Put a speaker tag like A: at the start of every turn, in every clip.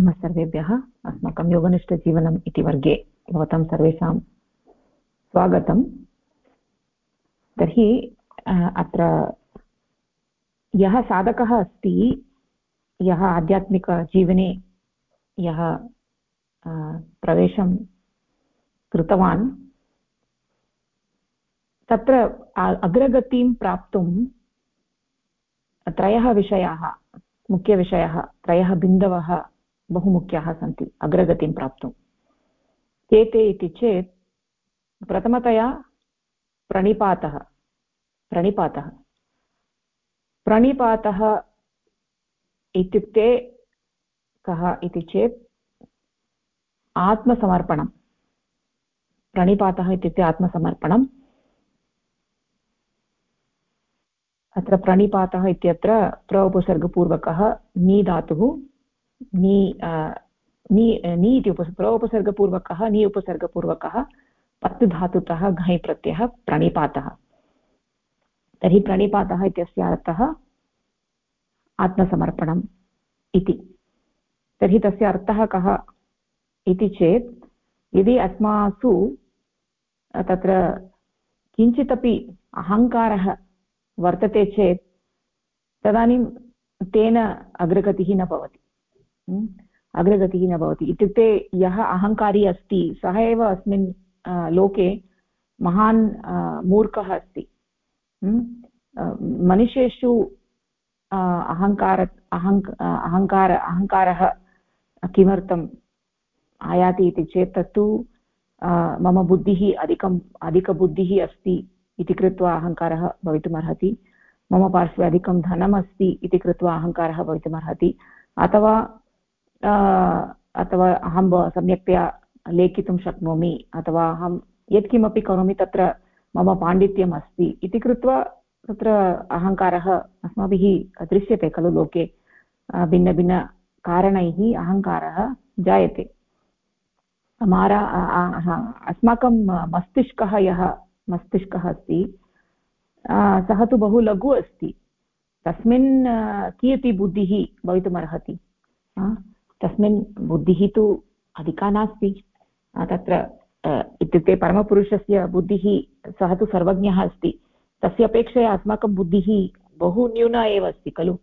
A: नमः सर्वेभ्यः। अस्माकं योगनिष्ठजीवनम् इति वर्गे भवतां सर्वेषां स्वागतम्। तर्हि अत्र यः साधकः अस्ति, यः आध्यात्मिकजीवने यः प्रवेशं कृतवान्, तत्र अग्रगतिं प्राप्तुं त्रयः विषयाः, मुख्यविषयः, त्रयः बिन्दवः बहु मुख्याः सन्ति, अग्रगतिं प्राप्तुं। के ते इति चेत्, प्रथमतया प्रणिपातः प्रणिपातः। प्रणिपातः इत्युक्ते कः इति चेत्, आत्मसमर्पणं। प्रणिपातः इत्युक्ते आत्मसमर्पणम् अत्र प्रणिपातः इत्यत्र प्र नी धातुः नी नी नी इति उपस प्र उपसर्गपूर्वकः नी उपसर्गपूर्वकः पत् धातुतः घञ् प्रत्ययः प्रणिपातः तर्हि प्रणिपातः इत्यस्य अर्थः आत्मसमर्पणम् इति तर्हि तस्य अर्थः कः इति चेत् यदि अस्मासु तत्र किञ्चिदपि अहङ्कारः वर्तते चेत् तदानीं तेन अग्रगतिः न भवति अग्रगतिः न भवति। इत्युक्ते यः अहङ्कारी अस्ति, सः एव अस्मिन् लोके महान् मूर्खः अस्ति। मनुष्येषु अहङ्कार, अहङ् अहङ्कार, अहङ्कारः किमर्थम् आयाति इति चेत् तत्तु मम बुद्धिः अधिकम्, अधिकबुद्धिः अस्ति इति कृत्वा अहङ्कारः भवितुमर्हति। मम पार्श्वे अधिकं धनम् अस्ति इति कृत्वा अहङ्कारः भवितुमर्हति। अथवा अथवा अहं सम्यक्तया लेखितुं शक्नोमि अथवा अहं यत्किमपि करोमि तत्र मम पाण्डित्यम् अस्ति इति कृत्वा तत्र अहङ्कारः अस्माभिः दृश्यते खलु लोके भिन्नभिन्नकारणैः अहङ्कारः जायते मारा अस्माकं मस्तिष्कः यः मस्तिष्कः अस्ति सः तु बहु लघु अस्ति तस्मिन् कियती बुद्धिः भवितुमर्हति तस्मिन् बुद्धिः तु अधिका नास्ति। तत्र इत्युक्ते परमपुरुषस्य बुद्धिः सः तु सर्वज्ञः अस्ति। तस्य अपेक्षया अस्माकं बुद्धिः बहु न्यूना एव अस्ति, खलु?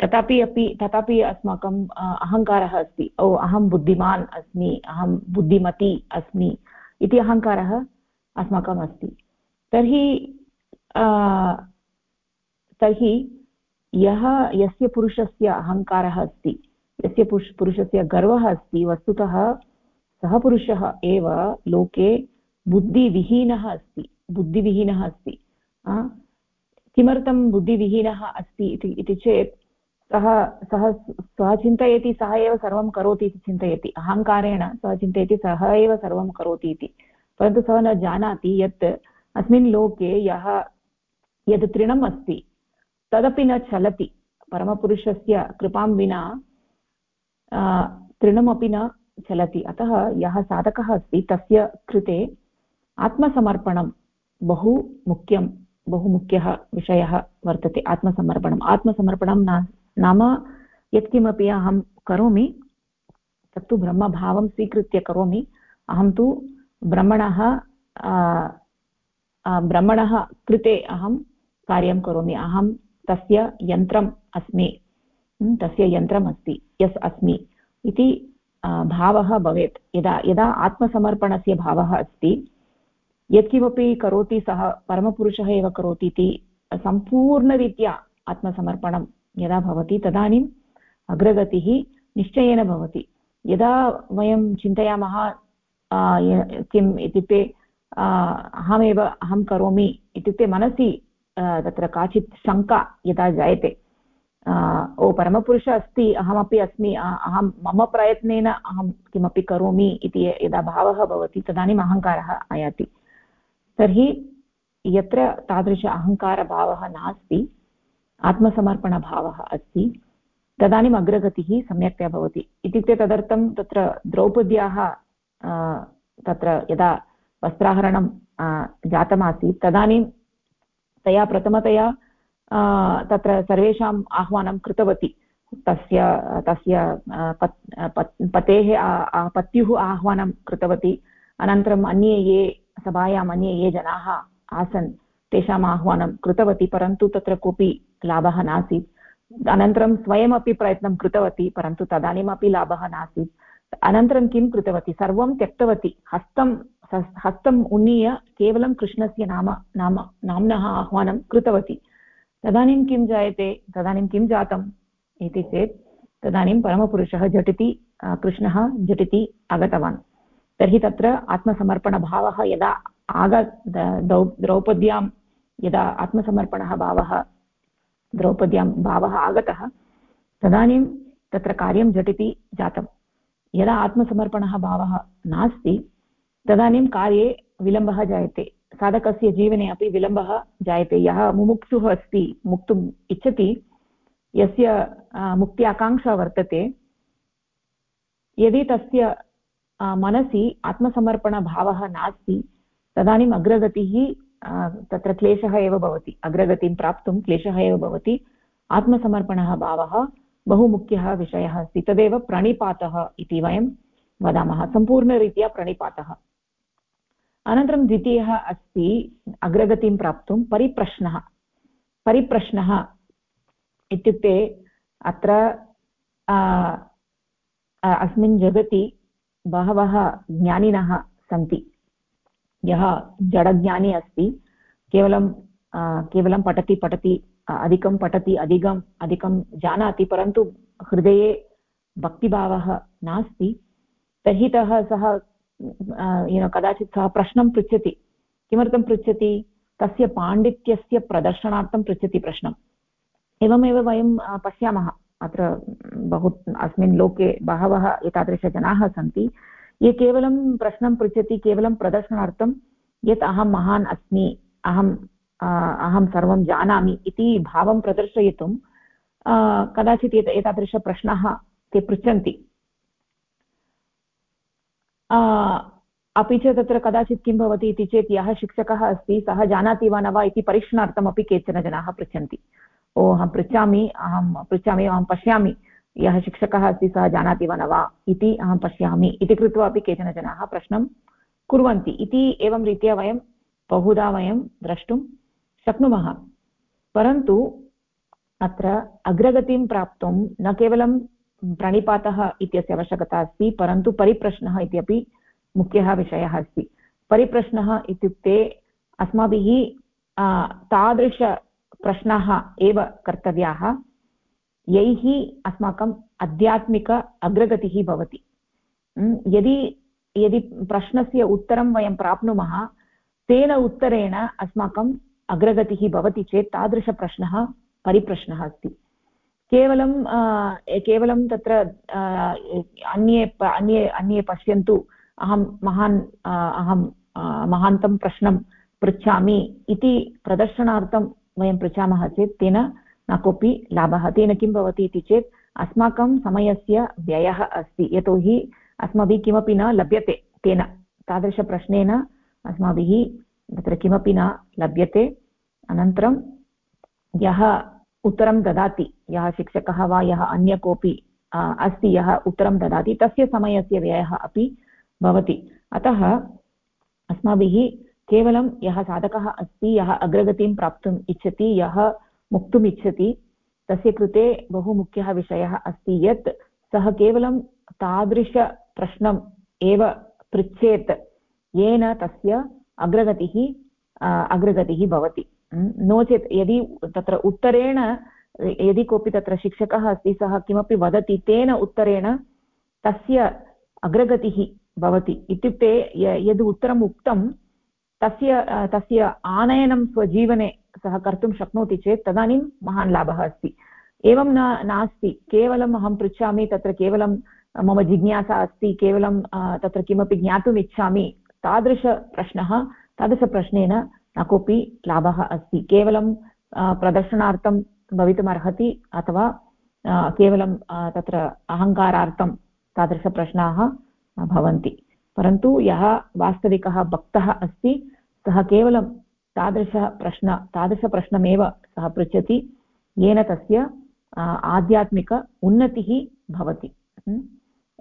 A: तथापि अपि, तथापि अस्माकम् अहङ्कारः अस्ति। ओ, अहं बुद्धिमान् अस्मि, अहं बुद्धिमती अस्मि इति अहङ्कारः अस्माकम् अस्ति। तर्हि तर्हि यः, यस्य पुरुषस्य अहङ्कारः अस्ति यस्य पुरुष, पुरुषस्य गर्वः अस्ति, वस्तुतः सः पुरुषः एव लोके बुद्धिविहीनः अस्ति बुद्धिविहीनः अस्ति। किमर्थं बुद्धिविहीनः अस्ति इति चेत् सः सः सः चिन्तयति, सः एव सर्वं करोति इति चिन्तयति। अहङ्कारेण सः चिन्तयति, सः एव सर्वं करोति इति। परन्तु सः न जानाति यत् अस्मिन् लोके यः, यद् तृणम् अस्ति, तदपि न चलति। परमपुरुषस्य कृपां विना तृणमपि न चलति। अतः यः साधकः अस्ति, तस्य कृते आत्मसमर्पणं बहु मुख्यं, बहु मुख्यः विषयः वर्तते, आत्मसमर्पणम्। आत्मसमर्पणं नाम यत्किमपि अहं करोमि, तत्तु ब्रह्मभावं स्वीकृत्य करोमि, अहं तु ब्रह्मणः ब्रह्मणः कृते अहं कार्यं करोमि। अहं तस्य यन्त्रम् अस्मि। तस्य यन्त्रम् अस्ति यस् अस्मि इति भावः भवेत्। यदा यदा आत्मसमर्पणस्य भावः अस्ति, यत्किमपि करोति सः परमपुरुषः एव करोति इति सम्पूर्णरीत्या आत्मसमर्पणं यदा भवति, तदानीम् अग्रगतिः निश्चयेन भवति। यदा वयं चिन्तयामः किम् इत्युक्ते अहमेव अहं करोमि इत्युक्ते मनसि तत्र काचित् शङ्का यदा जायते ओ, परमपुरुष अस्ति, अहमपि अस्मि अहं, मम प्रयत्नेन अहं किमपि करोमि इति यदा भावः भवति, तदानीम् अहङ्कारः आयाति। तर्हि यत्र तादृश अहङ्कारभावः नास्ति, आत्मसमर्पणभावः अस्ति, तदानीम् अग्रगतिः सम्यक्तया भवति। इत्युक्ते तदर्थं तत्र द्रौपद्याः तत्र यदा वस्त्राहरणं जातमासीत्, तदानीं तया प्रथमतया तत्र सर्वेषाम् आह्वानं कृतवती। तस्य तस्य पतेः पत्युः आह्वानं कृतवती। अनन्तरम् अन्ये ये सभायाम् अन्ये ये जनाः आसन्, तेषाम् आह्वानं कृतवती, परन्तु तत्र कोऽपि लाभः नासीत्। अनन्तरं स्वयमपि प्रयत्नं कृतवती, परन्तु तदानीमपि लाभः नासीत्। अनन्तरं किं कृतवती? सर्वं त्यक्तवती। हस्तं हस्तम् उन्नीय केवलं कृष्णस्य नाम नाम, नाम्नः आह्वानं कृतवती। तदानीं किं जायते? तदानीं किं जातम् इति चेत् तदानीं परमपुरुषः झटिति कृष्णः झटिति आगतवान्। तर्हि तत्र आत्मसमर्पणभावः यदा आग द्रौपद्यां, यदा आत्मसमर्पणः भावः, द्रौपद्यां भावः आगतः, तदानीं तत्र कार्यं झटिति जातं। यदा आत्मसमर्पणः भावः नास्ति, तदानीं कार्ये विलम्बः जायते। साधकस्य जीवने अपि विलम्बः जायते। यः मुमुक्षुः अस्ति मुक्तुम् इच्छति, यस्य मुक्ति आकाङ्क्षा वर्तते, यदि तस्य मनसि आत्मसमर्पणभावः नास्ति, तदानीम् अग्रगतिः तत्र क्लेशः एव भवति। अग्रगतिं प्राप्तुं क्लेशः एव भवति। आत्मसमर्पणः भावः बहु मुख्यः विषयः अस्ति। तदेव प्रणिपातः इति वयं वदामः। सम्पूर्णरीत्या प्रणिपातः। अनन्तरं द्वितीयः अस्ति अग्रगतिं प्राप्तुं परिप्रश्नः। परिप्रश्नः इत्युक्ते अत्र अस्मिन् जगति बहवः ज्ञानिनः सन्ति। यः जडज्ञानी अस्ति, केवलं केवलं पठति पठति अधिकं पठति अधिकम् अधिकं जानाति, परन्तु हृदये भक्तिभावः नास्ति। तर्हि सः युनो कदाचित् सः प्रश्नं पृच्छति किमर्थं पृच्छति तस्य पाण्डित्यस्य प्रदर्शनार्थं पृच्छति प्रश्नम् एवमेव वयं पश्यामः. अत्र बहु, अस्मिन् लोके बहवः एतादृशजनाः सन्ति. ये केवलं प्रश्नं पृच्छति, केवलं प्रदर्शनार्थं, यत् अहं महान् अस्मि, अहं अहं सर्वं जानामि इति भावं प्रदर्शयितुं कदाचित् एत, एतादृशप्रश्नाः ते पृच्छन्ति. अपि च तत्र कदाचित् किं भवति इति चेत् यः शिक्षकः अस्ति, सः जानाति वा न वा इति परीक्षणार्थमपि केचन जनाः पृच्छन्ति। ओ, अहं पृच्छामि अहं पृच्छामि, अहं पश्यामि, यः शिक्षकः अस्ति, सः जानाति वा न वा इति अहं पश्यामि। इति कृत्वा अपि केचन जनाः प्रश्नं कुर्वन्ति। इति एवं रीत्या वयं बहुधा वयं द्रष्टुं शक्नुमः। परन्तु अत्र अग्रगतिं प्राप्तुं न केवलं प्रणिपातः इत्यस्य आवश्यकता अस्ति, परन्तु परिप्रश्नः इत्यपि मुख्यः विषयः अस्ति। परिप्रश्नः इत्युक्ते अस्माभिः तादृशप्रश्नाः एव कर्तव्याः। यैः अस्माकम् आध्यात्मिक अग्रगतिः भवति। यदि यदि प्रश्नस्य उत्तरं वयं प्राप्नुमः, तेन उत्तरेण अस्माकं अग्रगतिः भवति चेत् तादृशप्रश्नः परिप्रश्नः अस्ति। केवलं केवलं तत्र अन्ये अन्ये अन्ये पश्यन्तु अहं महान् अहं महान्तं प्रश्नं पृच्छामि इति प्रदर्शनार्थं वयं पृच्छामः चेत् तेन न कोऽपि लाभः। तेन किं भवति इति चेत् अस्माकं समयस्य व्ययः अस्ति। यतोहि अस्माभिः किमपि न लभ्यते तेन। तादृशप्रश्नेन अस्माभिः तत्र किमपि न लभ्यते। अनन्तरं यः उत्तरं ददाति। यः शिक्षकः वा, यः अन्य कोऽपि अस्ति, यः उत्तरं ददाति, तस्य समयस्य व्ययः अपि भवति। अतः अस्माभिः केवलं यः साधकः अस्ति, यः अग्रगतिं प्राप्तुम् इच्छति, यः मुक्तुम् इच्छति, तस्य कृते बहु मुख्यः विषयः अस्ति यत् सः केवलं तादृशप्रश्नम् एव पृच्छेत्, येन तस्य अग्रगतिः अग्रगतिः भवति। नो चेत् यदि तत्र उत्तरेण, यदि कोऽपि तत्र शिक्षकः अस्ति, सः किमपि वदति, तेन उत्तरेण तस्य अग्रगतिः भवति। इत्युक्ते यद् उत्तरम् उक्तं, तस्य तस्य आनयनं स्वजीवने सः कर्तुं शक्नोति चेत् तदानीं महान् लाभः अस्ति। एवं न, नास्ति। केवलम् अहं पृच्छामि, तत्र केवलं मम जिज्ञासा अस्ति, केवलं तत्र किमपि ज्ञातुम् इच्छामि, तादृशप्रश्नः, तादृशप्रश्नेन न कोऽपि लाभः अस्ति। केवलं प्रदर्शनार्थं भवितुमर्हति अथवा केवलं तत्र अहङ्कारार्थं तादृशप्रश्नाः भवन्ति। परन्तु यः वास्तविकः भक्तः अस्ति, सः केवलं तादृशः प्रश्न तादृशप्रश्नमेव सः पृच्छति, येन तस्य आध्यात्मिक उन्नतिः भवति।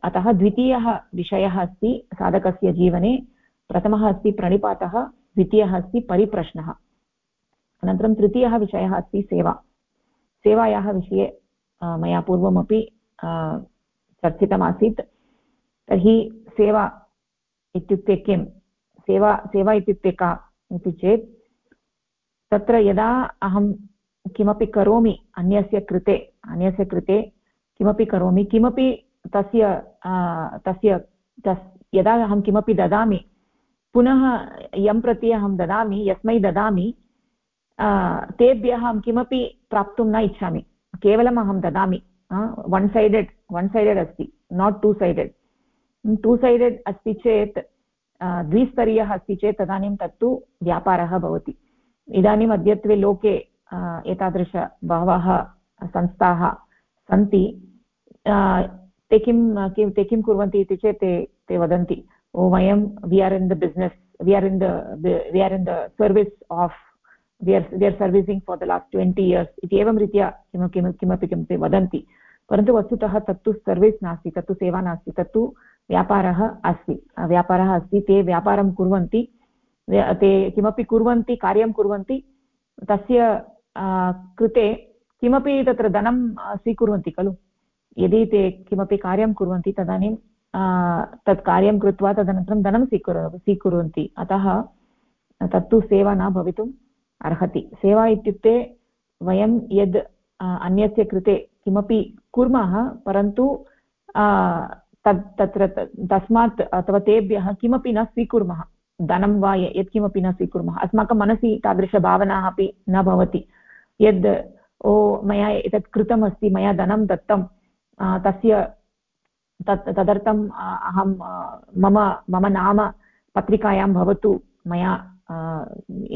A: अतः द्वितीयः विषयः अस्ति साधकस्य जीवने, प्रथमः अस्ति प्रणिपातः द्वितीयः अस्ति परिप्रश्नः। अनन्तरं तृतीयः विषयः अस्ति सेवा। सेवायाः विषये मया पूर्वमपि चर्चितमासीत्। तर्हि सेवा इत्युक्ते किं? सेवा सेवा इत्युक्ते का इति चेत्, तत्र यदा अहं किमपि करोमि अन्यस्य कृते अन्यस्य कृते किमपि करोमि, किमपि तस्य तस्य, तस्, यदा अहं किमपि ददामि पुनः यं प्रति अहं ददामि, यस्मै ददामि तेभ्यः अहं किमपि प्राप्तुं न इच्छामि। केवलम् अहं ददामि वन् सैडेड् वन् सैडेड् अस्ति not two sided two sided अस्ति चेत् द्विस्तरीयः अस्ति चेत् तदानीं तत्तु व्यापारः भवति। इदानीम् अद्यत्वे लोके एतादृश बहवः संस्थाः सन्ति। ते किं किं, ते किं कुर्वन्ति इति चेत् ते ते वदन्ति। ओ वयं we are in the business we are in the we are in the service of we are we are servicing for the last twenty years इति एवं रीत्या किं किं किमपि किमपि वदन्ति परन्तु वस्तुतः तत्तु सर्विस् नास्ति तत्तु सेवा नास्ति तत्तु व्यापारः अस्ति व्यापारः अस्ति ते व्यापारं कुर्वन्ति ते किमपि कुर्वन्ति कार्यं कुर्वन्ति तस्य कृते किमपि तत्र धनं स्वीकुर्वन्ति खलु यदि ते किमपि कार्यं कुर्वन्ति तदानीं तत् कार्यं कृत्वा तदनन्तरं धनं स्वीकुर्, स्वीकुर्वन्ति। अतः तत्तु सेवा न भवितुम् अर्हति। सेवा इत्युक्ते वयं यद् अन्यस्य कृते किमपि कुर्मः, परन्तु तत्, तत्र तस्मात् अथवा तेभ्यः किमपि न स्वीकुर्मः। धनं वा यत्किमपि न स्वीकुर्मः। अस्माकं मनसि तादृशभावना अपि न भवति। यद्, ओ, मया एतत् कृतमस्ति, मया धनं दत्तं तस्य तत्, तदर्थम् अहं मम मम नाम पत्रिकायां भवतु, मया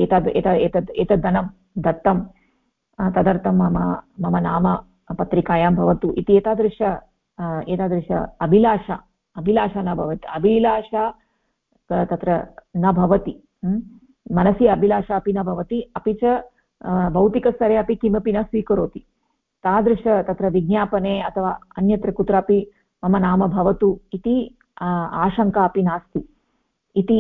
A: एतद् एतद् एतद् धनं दत्तं तदर्थं मम मम नाम पत्रिकायां भवतु इति एतादृश एतादृश अभिलाषा अभिलाषा न भवति, अभिलाषा तत्र न भवति मनसि अभिलाषा अपि न भवति, अपि च भौतिकस्तरे अपि किमपि न स्वीकरोति, तादृश तत्र विज्ञापने अथवा अन्यत्र कुत्रापि मम नाम भवतु इति आशङ्का अपि नास्ति। इति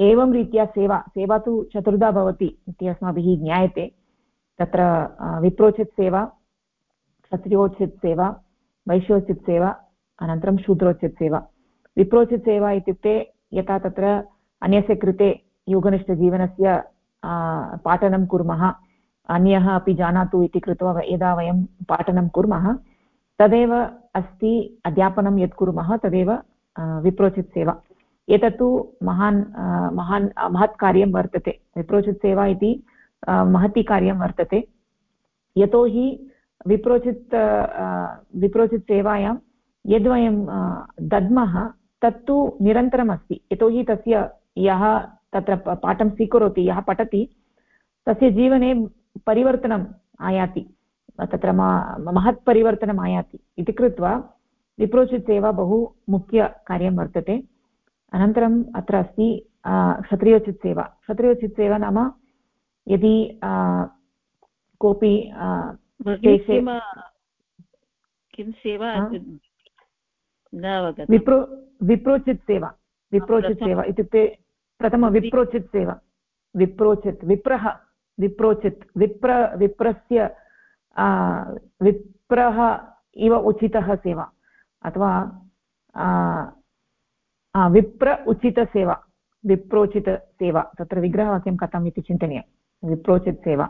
A: एवं रीत्या सेवा सेवा तु चतुर्धा भवति इति अस्माभिः ज्ञायते। तत्र विप्रोचित् सेवा, क्षत्रियोचित् सेवा, वैश्योचित् सेवा, अनन्तरं शूद्रोचित् सेवा। विप्रोचित् सेवा इत्युक्ते यथा तत्र अन्यस्य कृते योगनिष्ठजीवनस्य पाठनं कुर्मः, अन्यः अपि जानातु इति कृत्वा यदा वयं पाठनं कुर्मः तदेव अस्ति अध्यापनं यत् कुर्मः तदेव विप्रोचित् सेवा। एतत्तु महान् महान् महत् कार्यं वर्तते। विप्रोचित् सेवा इति महती कार्यं वर्तते। यतोहि विप्रोचित् विप्रोचित् सेवायां यद्वयं दद्मः, तत्तु निरन्तरमस्ति। यतोहि तस्य, यः तत्र पाठं स्वीकरोति, यः पठति, तस्य जीवने परिवर्तनम् आयाति। तत्र महत् परिवर्तनम् आयाति इति कृत्वा विप्रोचित् सेवा बहु मुख्यकार्यं वर्तते। अनन्तरम् अत्र अस्ति क्षत्रियोचित् सेवा क्षत्रियोचित् सेवा नाम यदि कोऽपि
B: किं सेवा
A: विप्रो विप्रोचित् सेवा विप्रोचित् सेवा इत्युक्ते प्रथम विप्रोचित् सेवा विप्रोचित् विप्रः विप्रोचित् विप्र विप्रस्य विप्रः इव उचितः सेवा। अथवा विप्र उचितसेवा विप्रोचितसेवा तत्र विग्रहवाक्यं कथम् इति चिन्तनीयं। विप्रोचित् सेवा।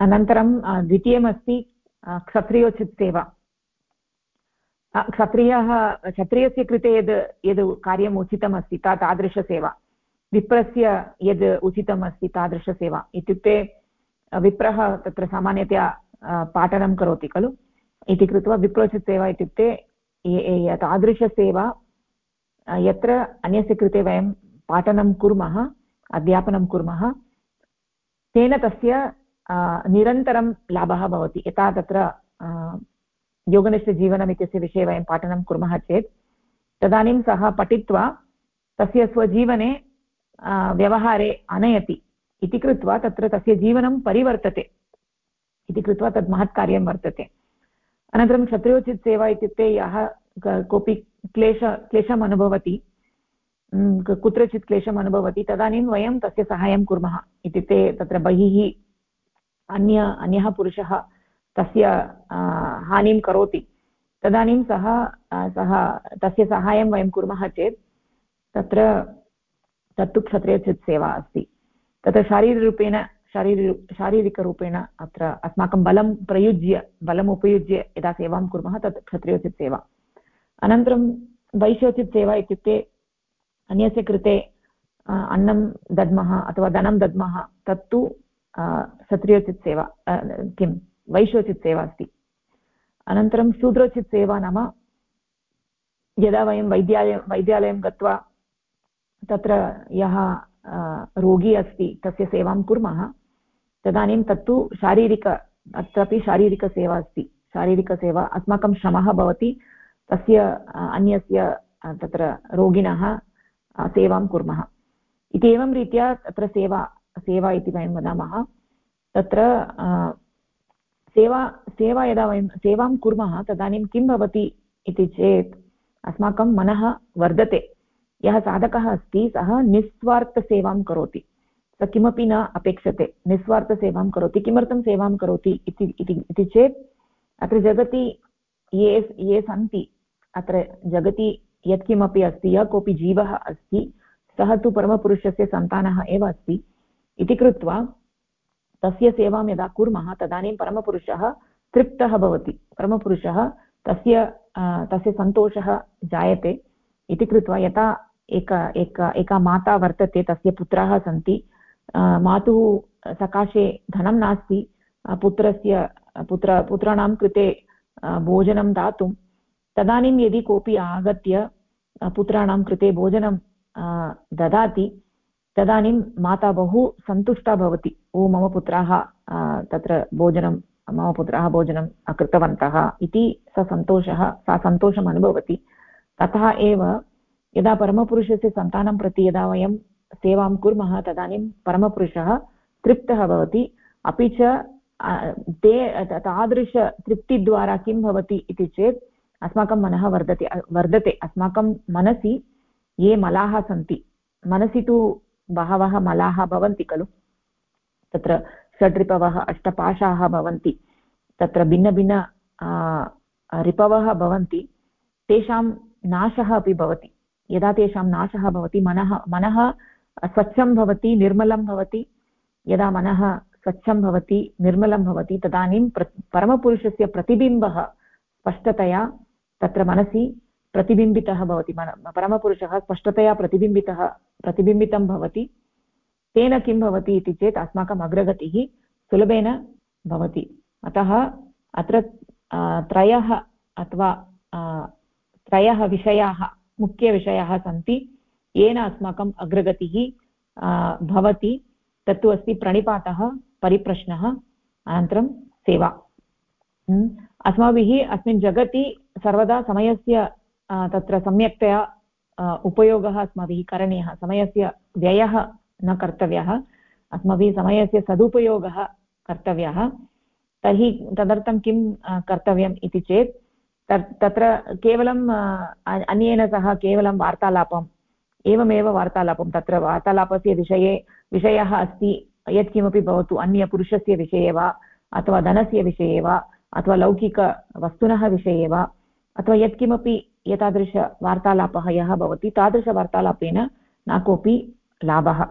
A: अनन्तरं द्वितीयमस्ति क्षत्रियोचित् सेवा। क्षत्रियः, क्षत्रियस्य कृते यद् यद् कार्यम् उचितमस्ति, ता तादृशसेवा विप्रस्य यद् उचितम् अस्ति तादृशसेवा इत्युक्ते विप्रः तत्र सामान्यतया पाठनं करोति खलु। इति कृत्वा विप्रोचितसेवा इत्युक्ते तादृशसेवा यत्र अन्यस्य कृते वयं पाठनं कुर्मः, अध्यापनं कुर्मः, तेन तस्य निरन्तरं लाभः भवति। यथा तत्र योगनिष्ठजीवनम् इत्यस्य विषये वयं पाठनं कुर्मः चेत्, तदानीं सः पठित्वा, तस्य स्वजीवने व्यवहारे आनयति इति कृत्वा तत्र तस्य जीवनं परिवर्तते इति कृत्वा तत् महत् कार्यं वर्तते अनन्तरं क्षत्रियोचित् सेवा इत्युक्ते यः कोऽपि क्लेश क्लेशम् अनुभवति कुत्रचित् क्लेशम् अनुभवति तदानीं वयं तस्य सहायं कुर्मः इत्युक्ते तत्र बहिः अन्य अन्यः पुरुषः तस्य हानिं करोति तदानीं सः सः तस्य सहायं वयं कुर्मः चेत् तत्र तत्तु क्षत्रियचित् सेवा अस्ति। तत्र शारीररूपेण शारीरि, शारीरिकरूपेण अत्र अस्माकं बलं प्रयुज्य, बलम् उपयुज्य यदा सेवां कुर्मः तत् क्षत्रियोचित् सेवा। अनन्तरं वैश्योचित् सेवा इत्युक्ते अन्यस्य कृते अन्नं दद्मः अथवा धनं दद्मः, तत्तु क्षत्रियोचित् सेवा किं वैश्योचित् सेवा अस्ति। अनन्तरं शूद्रोचित् सेवा नाम यदा वयं वैद्यालयं वैद्यालयं गत्वा तत्र यः रोगी अस्ति, तस्य सेवां कुर्मः, तदानीं तत्तु शारीरिक अत्रापि शारीरिकसेवा अस्ति। शारीरिकसेवा अस्माकं श्रमः भवति, तस्य अन्यस्य तत्र रोगिणः सेवां कुर्मः। इति एवं रीत्या तत्र सेवा सेवा इति वयं वदामः। तत्र सेवा सेवा यदा वयं, सेवां कुर्मः, तदानीं किं भवति इति चेत् अस्माकं मनः वर्धते। यः साधकः अस्ति, सः निस्वार्थसेवां करोति। सः किमपि न अपेक्षते, निस्वार्थसेवां करोति। किमर्थं सेवां करोति इति चेत्, अत्र जगति ये ये सन्ति, अत्र जगति यत्किमपि अस्ति, यः कोऽपि जीवः अस्ति, सः तु परमपुरुषस्य सन्तानः एव अस्ति। इति कृत्वा, तस्य सेवां यदा कुर्मः, तदानीं परमपुरुषः तृप्तः भवति। परमपुरुषः तस्य तस्य सन्तोषः जायते। इति कृत्वा यथा एक एक, एका माता वर्तते, तस्य पुत्राः सन्ति। मातुः सकाशे धनं नास्ति। पुत्रस्य, पुत्र, पुत्राणां कृते भोजनं दातुं। तदानीं यदि कोऽपि आगत्य पुत्राणां कृते भोजनं ददाति, तदानीं माता बहु सन्तुष्टा भवति। ओ, मम पुत्राः तत्र भोजनं, मम पुत्राः भोजनं कृतवन्तः इति स सन्तोषः, सा सन्तोषम् अनुभवति। ततः एव यदा परमपुरुषस्य सन्तानं प्रति यदा वयं सेवां कुर्मः, तदानीं परमपुरुषः तृप्तः भवति। अपि च ते तादृशतृप्तिद्वारा किं भवति इति चेत् अस्माकं मनः वर्धते वर्धते। अस्माकं मनसि ये मलाः सन्ति, मनसि तु बहवः मलाः भवन्ति खलु। तत्र षड्रिपवः, अष्टपाशाः भवन्ति। तत्र भिन्नभिन्न रिपवः भवन्ति। तेषां नाशः अपि भवति। यदा तेषां नाशः भवति, मनः मनः स्वच्छं भवति, निर्मलं भवति, यदा मनः स्वच्छं भवति, निर्मलं भवति, तदानीं प्र परमपुरुषस्य प्रतिबिम्बः स्पष्टतया तत्र मनसि प्रतिबिम्बितः भवति। मन, परमपुरुषः स्पष्टतया प्रतिबिम्बितः, प्रतिबिम्बितं भवति। तेन किं भवति इति चेत् अस्माकम् अग्रगतिः सुलभेन भवति। अतः अत्र त्रयः अथवा त्रयः विषयाः मुख्यविषयाः सन्ति। येन अस्माकम् अग्रगतिः भवति। तत्तु अस्ति प्रणिपातः, परिप्रश्नः, अनन्तरं सेवा। अस्माभिः अस्मिन् जगति सर्वदा समयस्य तत्र सम्यक्तया उपयोगः अस्माभिः करणीयः। समयस्य व्ययः न कर्तव्यः। अस्माभिः समयस्य सदुपयोगः कर्तव्यः। तर्हि तदर्थं किं कर्तव्यम् इति चेत् तत्र केवलम् अन्येन सह केवलं वार्तालापम्, एवमेव वार्तालापं, तत्र वार्तालापस्य विषये, विषयः अस्ति, यत्किमपि भवतु, अन्यपुरुषस्य विषये वा, अथवा धनस्य विषये वा, अथवा लौकिकवस्तुनः विषये वा, अथवा यत्किमपि एतादृशवार्तालापः यः भवति तादृशवार्तालापेन न कोऽपि लाभः।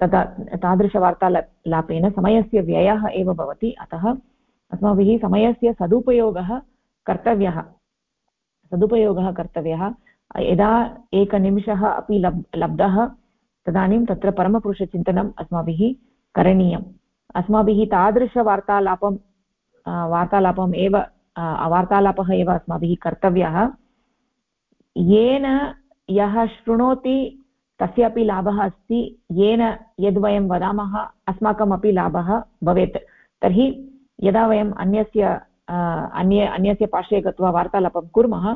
A: तदा तादृशवार्तालापेन समयस्य व्ययः एव भवति, अतः अस्माभिः समयस्य सदुपयोगः कर्तव्यः, सदुपयोगः कर्तव्यः। यदा एकनिमिषः अपि लब्, लब्धः, तदानीं तत्र परमपुरुषचिन्तनम् अस्माभिः करणीयम्। अस्माभिः तादृशवार्तालापं वार्तालापम् एव वार्तालापः एव अस्माभिः कर्तव्यः। येन यः शृणोति, तस्यापि लाभः अस्ति। येन यद्वयं वदामः, अस्माकमपि लाभः भवेत्। तर्हि यदा वयम् अन्यस्य अन्य अन्यस्य पार्श्वे गत्वा वार्तालापं कुर्मः,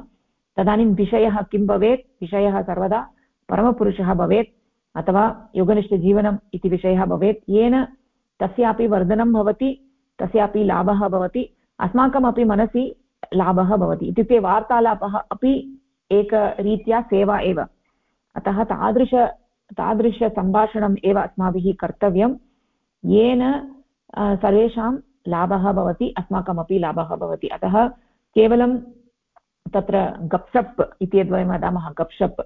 A: तदानीं विषयः किं भवेत्? विषयः सर्वदा परमपुरुषः भवेत् अथवा योगनिष्ठजीवनम् इति विषयः भवेत्? येन तस्यापि वर्धनं भवति, तस्यापि लाभः भवति, अस्माकमपि मनसि लाभः भवति। इत्युक्ते वार्तालापः अपि एकरीत्या सेवा एव। अतः तादृश तादृशसम्भाषणम् एव अस्माभिः कर्तव्यं येन सर्वेषां लाभः भवति, अस्माकमपि लाभः भवति। अतः केवलं तत्र गप्शप् इति यद्वयं वदामः, गप्शप्,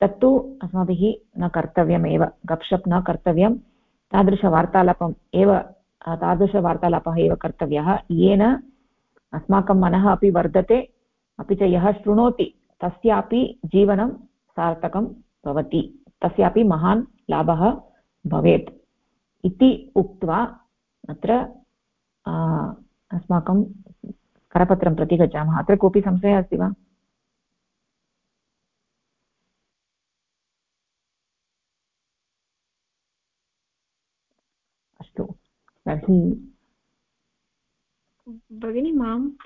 A: तत्तु अस्माभिः न कर्तव्यमेव। गप्शप् न कर्तव्यं, तादृशवार्तालापम् एव, तादृशवार्तालापः एव कर्तव्यः। येन अस्माकं मनः अपि वर्धते, अपि च यः शृणोति, तस्यापि जीवनं सार्थकं भवति। तस्यापि महान् लाभः भवेत्। इति उक्त्वा अत्र अस्माकं करपत्रं प्रति गच्छामः। अत्र कोऽपि संशयः अस्ति वा? अस्तु तर्हि
B: भगिनी माँ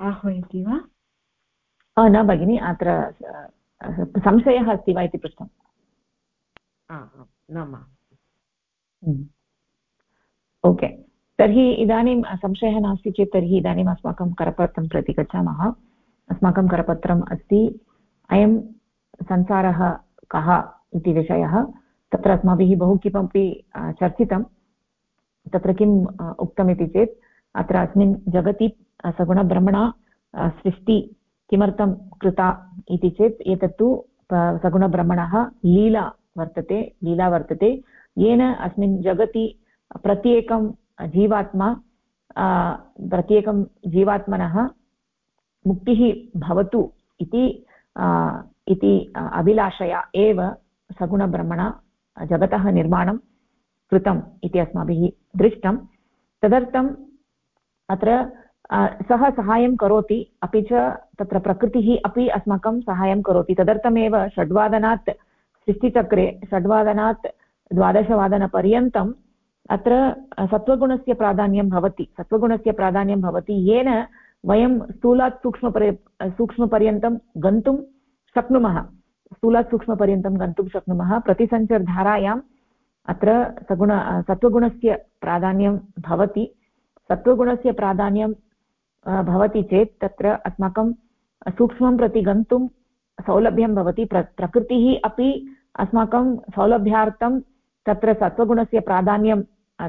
B: आह्वयति वा?
A: न भगिनि अत्र संशयः अस्ति वा इति पृष्टम्।
B: न
A: ओके। तर्हि इदानीं संशयः नास्ति चेत् तर्हि इदानीम् अस्माकं करपत्रं प्रति गच्छामः। अस्माकं करपत्रम् अस्ति, अयं संसारः कः इति विषयः। तत्र अस्माभिः बहु किमपि चर्चितं। तत्र किम् उक्तमिति चेत्, अत्र अस्मिन् जगति सगुणब्रह्मणा सृष्टि किमर्थं कृता इति चेत्, एतत्तु सगुणब्रह्मणः लीला वर्तते लीला वर्तते। येन अस्मिन् जगति प्रत्येकं जीवात्मा प्रत्येकं जीवात्मनः मुक्तिः भवतु इति इति अभिलाषया एव सगुणब्रह्मणा जगतः निर्माणं कृतम् इति अस्माभिः दृष्टं। तदर्थम् अत्र सः सहायं करोति, अपि च तत्र प्रकृतिः अपि अस्माकं सहायं करोति। तदर्थमेव षड्वादनात् सृष्टिचक्रे, षड्वादनात् द्वादशवादनपर्यन्तम् अत्र सत्त्वगुणस्य प्राधान्यं भवति। सत्त्वगुणस्य प्राधान्यं भवति। येन वयं स्थूलात् सूक्ष्मपर्य सूक्ष्मपर्यन्तं गन्तुं शक्नुमः। स्थूलात् सूक्ष्मपर्यन्तं गन्तुं शक्नुमः। प्रतिसञ्चरधारायाम् अत्र सगुण, सत्त्वगुणस्य प्राधान्यं भवति। सत्त्वगुणस्य प्राधान्यं भवति चेत् तत्र अस्माकं सूक्ष्मं प्रति गन्तुं सौलभ्यं भवति। प्र, प्रकृतिः अपि अस्माकं सौलभ्यार्थं तत्र सत्त्वगुणस्य प्राधान्यं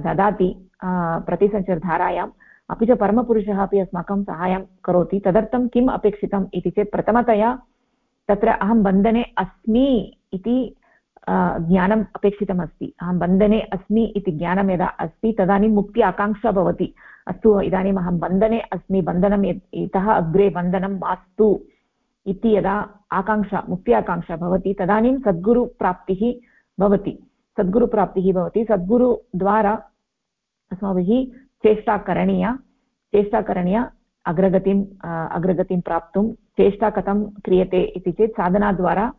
A: ददाति प्रतिसञ्चरधारायाम् अपि च परमपुरुषः अपि अस्माकं सहायं करोति। तदर्थं किम् अपेक्षितम् इति चेत् प्रथमतया तत्र अहं बन्धने अस्मि इति ज्ञानम् अपेक्षितमस्ति। अहं बन्धने अस्मि इति ज्ञानं यदा अस्ति, तदानीं मुक्ति आकाङ्क्षा भवति। अस्तु, इदानीम् अहं बन्धने अस्मि, बन्धनं इतः अग्रे बन्धनं मास्तु इति यदा आकाङ्क्षा, मुक्ति आकाङ्क्षा भवति, तदानीं सद्गुरुप्राप्तिः भवति। सद्गुरुप्राप्तिः भवति। सद्गुरुद्वारा अस्माभिः चेष्टा करणीया चेष्टा करणीया अग्रगतिम् अग्रगतिं प्राप्तुं, चेष्टा कथं क्रियते इति चेत् साधनाद्वारा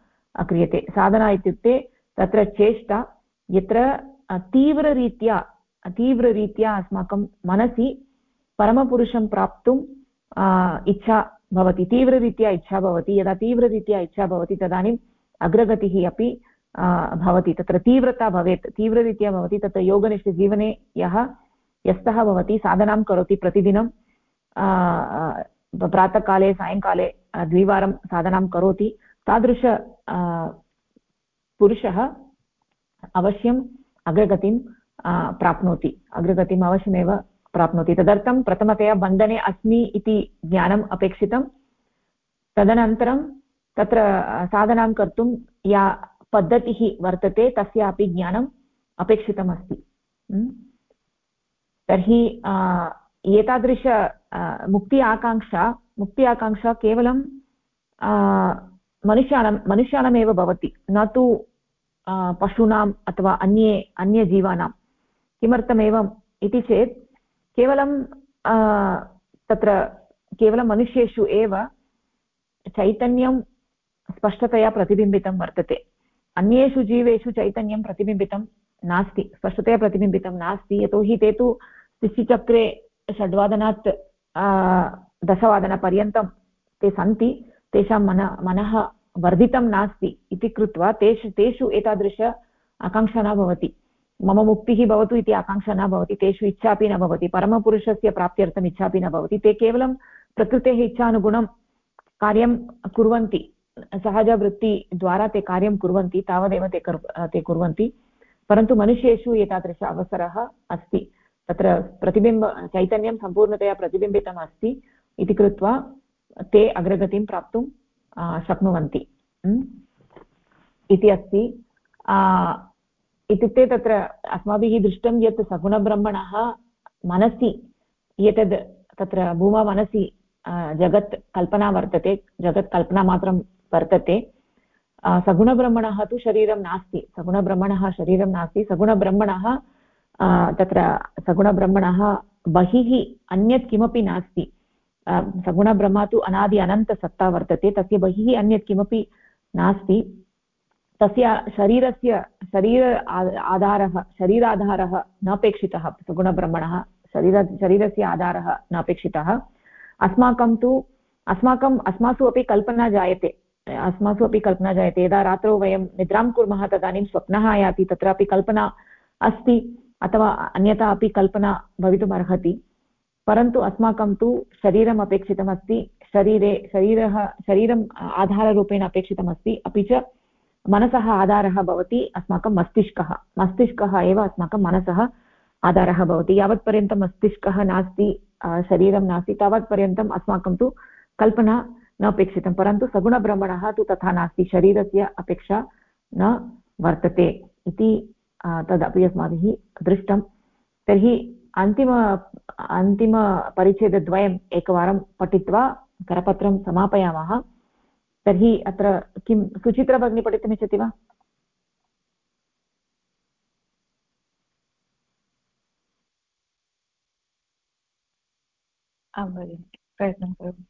A: क्रियते। साधना इत्युक्ते तत्र चेष्टा यत्र तीव्ररीत्या तीव्ररीत्या अस्माकं मनसि परमपुरुषं प्राप्तुम् इच्छा भवति। तीव्ररीत्या इच्छा भवति। यदा तीव्ररीत्या इच्छा भवति तदानीम् अग्रगतिः अपि भवति। तत्र तीव्रता भवेत्। तीव्ररीत्या भवति, तत्र योगनिष्ठजीवने यः, यस्तः भवति, साधनां करोति प्रतिदिनं। प्रातःकाले सायङ्काले द्विवारं साधनां करोति। तादृश पुरुषः अवश्यम् अग्रगतिं प्राप्नोति। अग्रगतिम् अवश्यमेव प्राप्नोति। तदर्थं प्रथमतया बन्धने अस्मि इति ज्ञानम् अपेक्षितं। तदनन्तरं तत्र साधनां कर्तुं या पद्धतिः वर्तते, तस्यापि ज्ञानम् अपेक्षितमस्ति। तर्हि एतादृश मुक्ति आकाङ्क्षा मुक्ति आकाङ्क्षा केवलं मनुष्याणां मनुष्याणामेव भवति, न तु पशूनाम् अथवा अन्ये, अन्यजीवानां। किमर्थमेवम् इति चेत्, केवलं तत्र केवलं मनुष्येषु एव चैतन्यं स्पष्टतया प्रतिबिम्बितं वर्तते। अन्येषु जीवेषु चैतन्यं प्रतिबिम्बितं नास्ति, स्पष्टतया प्रतिबिम्बितं नास्ति, यतोहि ते तु शिशिचक्रे षड्वादनात् दशवादनपर्यन्तं ते सन्ति, तेषां मन, मनः वर्धितं नास्ति इति कृत्वा तेषु तेषु एतादृश आकाङ्क्षा न भवति। मम मुक्तिः भवतु इति आकाङ्क्षा न भवति, तेषु इच्छा अपि न भवति, परमपुरुषस्य प्राप्त्यर्थम् इच्छा अपि न भवति, ते केवलं प्रकृतेः इच्छानुगुणं कार्यं कुर्वन्ति। सहजवृत्तिद्वारा ते कार्यं कुर्वन्ति, तावदेव ते ते कुर्वन्ति। परन्तु मनुष्येषु एतादृश अवसरः अस्ति। तत्र प्रतिबिम्ब, चैतन्यं सम्पूर्णतया प्रतिबिम्बितम् अस्ति इति कृत्वा ते अग्रगतिं प्राप्तुं शक्नुवन्ति। इति अस्ति। इत्युक्ते तत्र अस्माभिः दृष्टं यत् सगुणब्रह्मणः मनसि, एतद् तत्र भूमा मनसि जगत् कल्पना वर्तते। जगत् कल्पनामात्रं वर्तते। सगुणब्रह्मणः तु शरीरं नास्ति। सगुणब्रह्मणः शरीरं नास्ति। सगुणब्रह्मणः तत्र सगुणब्रह्मणः बहिः अन्यत् किमपि नास्ति। सगुणब्रह्म तु अनादि अनन्तसत्ता वर्तते। तस्य बहिः अन्यत् किमपि नास्ति। तस्य शरीरस्य, शरीर आधारः, शरीराधारः नापेक्षितः। सगुणब्रह्मणः शरीर, शरीरस्य आधारः नापेक्षितः। अस्माकं तु अस्माकम् अस्मासु अपि कल्पना जायते। अस्मासु अपि कल्पना जायते। यदा रात्रौ वयं निद्रां कुर्मः, तदानीं स्वप्नः आयाति, तत्रापि कल्पना अस्ति, अथवा अन्यथा अपि कल्पना भवितुम् अर्हति परन्तु अस्माकं तु शरीरम् अपेक्षितमस्ति, शरीरे, शरीरः, शरीरम् आधाररूपेण अपेक्षितमस्ति, अपि च मनसः आधारः भवति अस्माकं मस्तिष्कः। मस्तिष्कः एव अस्माकं मनसः आधारः भवति। यावत्पर्यन्तं मस्तिष्कः नास्ति शरीरं नास्ति तावत्पर्यन्तम् अस्माकं तु कल्पना अपेक्षितं परन्तु सगुणब्रह्मणः तु तथा नास्ति शरीरस्य अपेक्षा न वर्तते इति तदपि अस्माभिः दृष्टं। तर्हि अन्तिम अन्तिमपरिच्छेदद्वयम् एकवारं पठित्वा करपत्रं समापयामः। तर्हि अत्र किं सुचित्रा भगिनी पठितुमिच्छति वा?
C: आं भगिनि प्रयत्नं करोमि।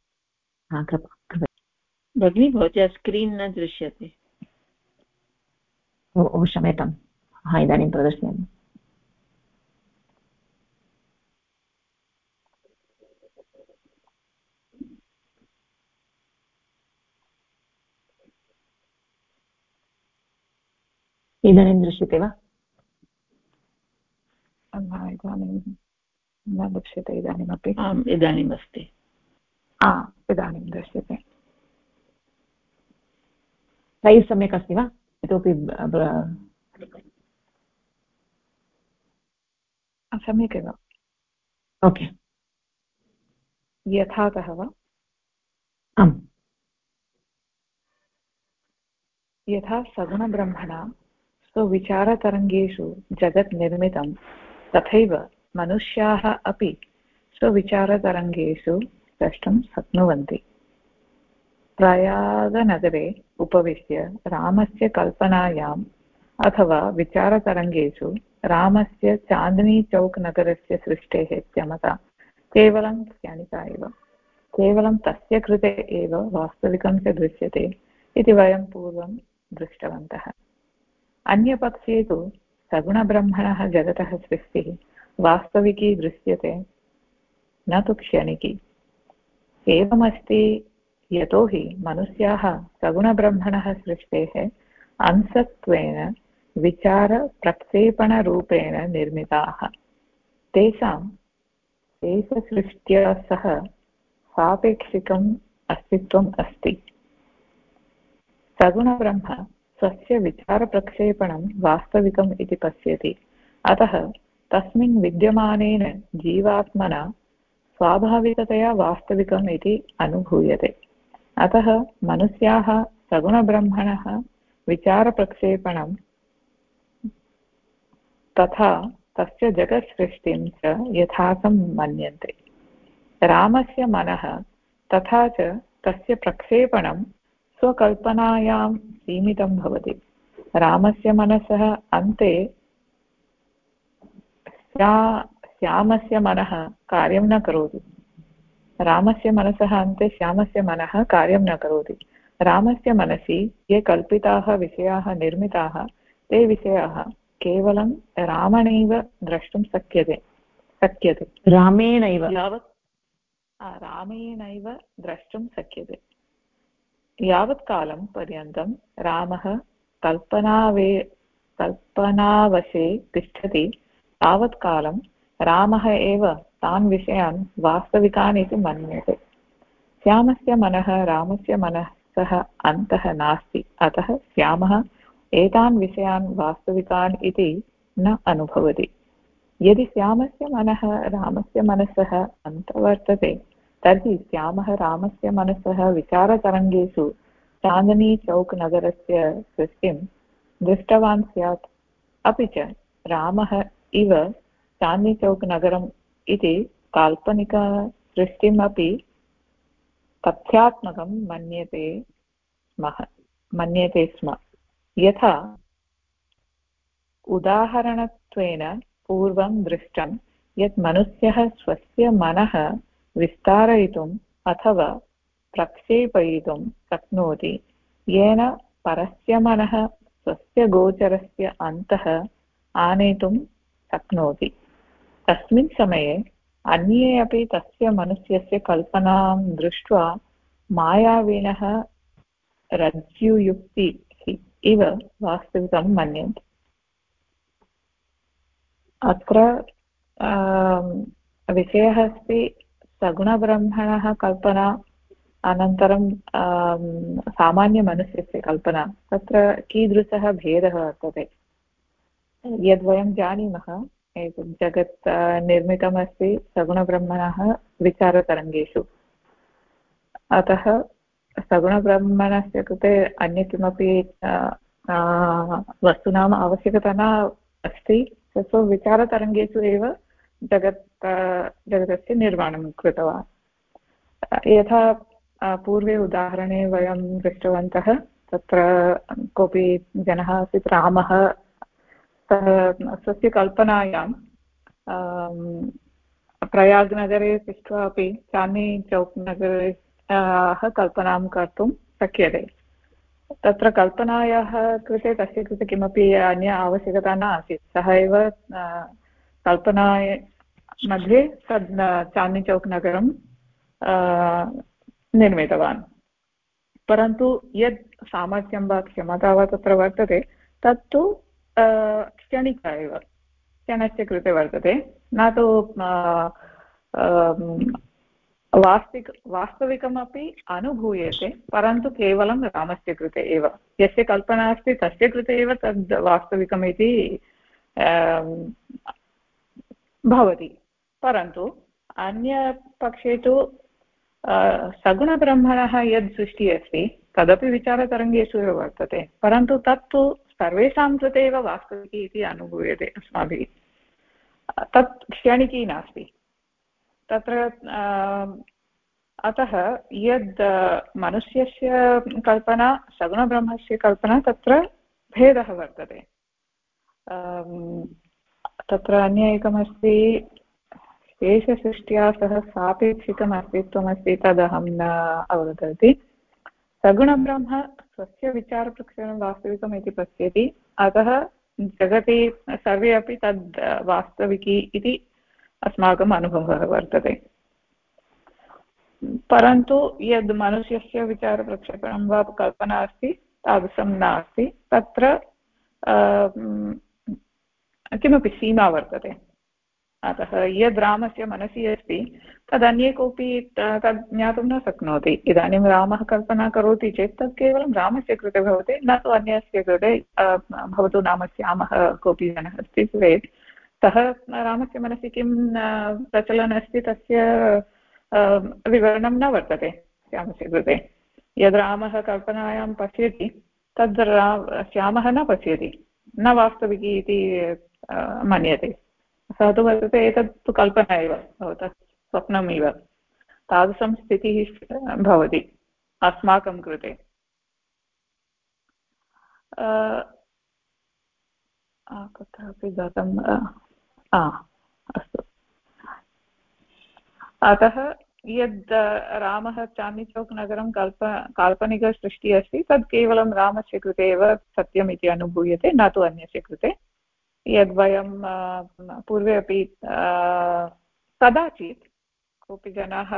C: भगिनी भवत्याः स्क्रीन् न दृश्यते।
A: ओ ओ क्षम्यतां हा इदानीं प्रदर्शयामि। इदानीं दृश्यते वा?
C: इदानीं न दृश्यते इदानीमपि। आम् इदानीम् अस्ति इदानीं दृश्यते।
A: सैज् सम्यक् अस्ति वा? इतोपि
C: सम्यक् एव
A: ओके।
C: यथातः वा?
A: आम्।
C: यथा सगुणब्रह्मणा स्वविचारतरङ्गेषु जगत् निर्मितं तथैव मनुष्याः अपि स्वविचारतरङ्गेषु द्रष्टुं शक्नुवन्ति। प्रयागनगरे उपविश्य रामस्य कल्पनायाम् अथवा विचारतरङ्गेषु रामस्य चान्दनीचौक् नगरस्य सृष्टेः क्षमता केवलं क्षणिका एव। केवलं तस्य कृते एव वास्तविकं च दृश्यते इति वयं पूर्वं दृष्टवन्तः। अन्यपक्षे तु सगुणब्रह्मणः जगतः सृष्टिः वास्तविकी दृश्यते, न तु क्षणिकी। एवमस्ति यतोहि मनुष्याः सगुणब्रह्मणः सृष्टेः अंशत्वेन विचारप्रक्षेपणरूपेण निर्मिताः। तेषां शेषसृष्ट्या सह सापेक्षिकम् अस्तित्वम् अस्ति। सगुणब्रह्म स्वस्य विचारप्रक्षेपणं वास्तविकम् इति पश्यति। अतः तस्मिन् विद्यमानेन जीवात्मना स्वाभाविकतया वास्तविकम् इति अनुभूयते। अतः मनुष्याः सगुणब्रह्मणः विचारप्रक्षेपणं तथा तस्य जगत्सृष्टिं च यथार्थं मन्यन्ते। रामस्य मनः तथा च तस्य प्रक्षेपणं स्वकल्पनायां सीमितं भवति। रामस्य मनसः अन्ते श्यामस्य मनः कार्यं न करोति। रामस्य मनसः अन्ते श्यामस्य मनः कार्यं न करोति। रामस्य मनसि ये कल्पिताः विषयाः निर्मिताः ते विषयाः केवलं रामणैव द्रष्टुं शक्यते शक्यते।
A: रामेणैव।
C: यावत् रामेणैव द्रष्टुं शक्यते। यावत् कालं पर्यन्तं रामः कल्पनावे कल्पनावशे तिष्ठति। तावत् कालं रामः एव तान् विषयान् वास्तविकान् इति मन्यते। श्यामस्य मनः, रामस्य मनसः अन्तः नास्ति। अतः श्यामः एतान् विषयान् वास्तविकान् इति न अनुभवति। यदि श्यामस्य मनः, रामस्य मनसः अन्तः वर्तते, तर्हि श्यामः रामस्य मनसः विचारतरङ्गेषु चान्दनी चौक् नगरस्य सृष्टिं दृष्टवान् स्यात्। अपि च रामः इव चान्दनीचौक् नगरम् इति काल्पनिकसृष्टिमपि तथ्यात्मकं मन्यते स्म मन्यते स्म। यथा उदाहरणत्वेन पूर्वं दृष्टं यत् मनुष्यः स्वस्य मनः विस्तारयितुम् अथवा प्रक्षेपयितुं शक्नोति, येन परस्य मनः स्वस्य गोचरस्य अन्तः आनेतुं शक्नोति। तस्मिन् समये अन्ये अपि तस्य मनुष्यस्य कल्पनां दृष्ट्वा मायाविनः रज्जुयुक्ति इव वास्तविकं मन्यन्ते। अत्र विषयः अस्ति सगुणब्रह्मणः कल्पना, अनन्तरं सामान्यमनुष्यस्य कल्पना। तत्र कीदृशः भेदः वर्तते? यद्वयं जानीमः एतत् जगत् निर्मितमस्ति सगुणब्रह्मणः विचारतरङ्गेषु। अतः सगुणब्रह्मणस्य कृते अन्य किमपि वस्तूनाम् आवश्यकता न अस्ति, तत्तु विचारतरङ्गेषु एव जगत् जगतस्य निर्माणं कृतवान्। यथा पूर्वे उदाहरणे वयं दृष्टवन्तः, तत्र कोऽपि जनः आसीत्, रामः स्वस्य कल्पनायां प्रयाग्नगरे तिष्ठ्वा अपि चान्नी चौक् नगरे कल्पनां कर्तुं शक्यते। तत्र कल्पनायाः कृते तस्य कृते किमपि अन्य आवश्यकता न आसीत् सः एव कल्पनाय मध्ये तद् चान्नी चौक् नगरं निर्मितवान्। परन्तु यत् सामर्थ्यं वा क्षमता वा तत्र वर्तते, तत्तु क्षणिका एव क्षणस्य कृते वर्तते न तु वास्तिक वास्तविकमपि अनुभूयते परन्तु केवलं रामस्य कृते एव यस्य कल्पना अस्ति तस्य कृते एव तद् वास्तविकम् इति भवति परन्तु अन्यपक्षे तु सगुणब्रह्मणः यद् सृष्टिः अस्ति तदपि विचारतरङ्गेषु एव वर्तते परन्तु तत्तु सर्वेषां कृते एव वास्तविकी इति अनुभूयते अस्माभिः। तत् क्षणिकी नास्ति। तत्र अतः यद् मनुष्यस्य कल्पना, सगुणब्रह्मस्य कल्पना, तत्र भेदः वर्तते। तत्र अन्य एकमस्ति शेषसृष्ट्या सह सापेक्षिकम् अस्तित्वमस्ति तदहं न अवगतवती। सगुणब्रह्म स्वस्य विचारप्रक्षणं वास्तविकम् इति पश्यति। अतः जगति सर्वे अपि तद् वास्तविकी इति अस्माकम् अनुभवः वर्तते। परन्तु यद् मनुष्यस्य विचारप्रक्षेपणं वा कल्पना अस्ति, तादृशं नास्ति। तत्र किमपि सीमा वर्तते। अतः यद् रामस्य मनसि अस्ति, तदन्ये कोऽपि तद् ज्ञातुं न शक्नोति। इदानीं रामः कल्पना करोति चेत् तत् केवलं रामस्य कृते भवति, न तु अन्यस्य कृते भवतु नाम श्यामः कोऽपि जनः अस्ति चेत्। सः रामस्य मनसि किं प्रचलन् अस्ति तस्य विवरणं न वर्तते श्यामस्य कृते। यद् रामः कल्पनायां पश्यति, तद् रा, श्यामः न पश्यति, न वास्तविकी इति मन्यते। सः तु वर्तते एतत् तु कल्पना एव भवतः स्वप्नमिव। तादृशं स्थितिः भवति, अस्माकं कृते। कुत्रापि गतम् अस्तु। अतः यद् रामः चान्दिचौक् नगरं कल्प, काल्पनिकसृष्टिः अस्ति, तत् केवलं रामस्य कृते एव सत्यम् इति अनुभूयते, न तु अन्यस्य कृते। यद्वयं पूर्वे अपि कदाचित् कोऽपि जनाः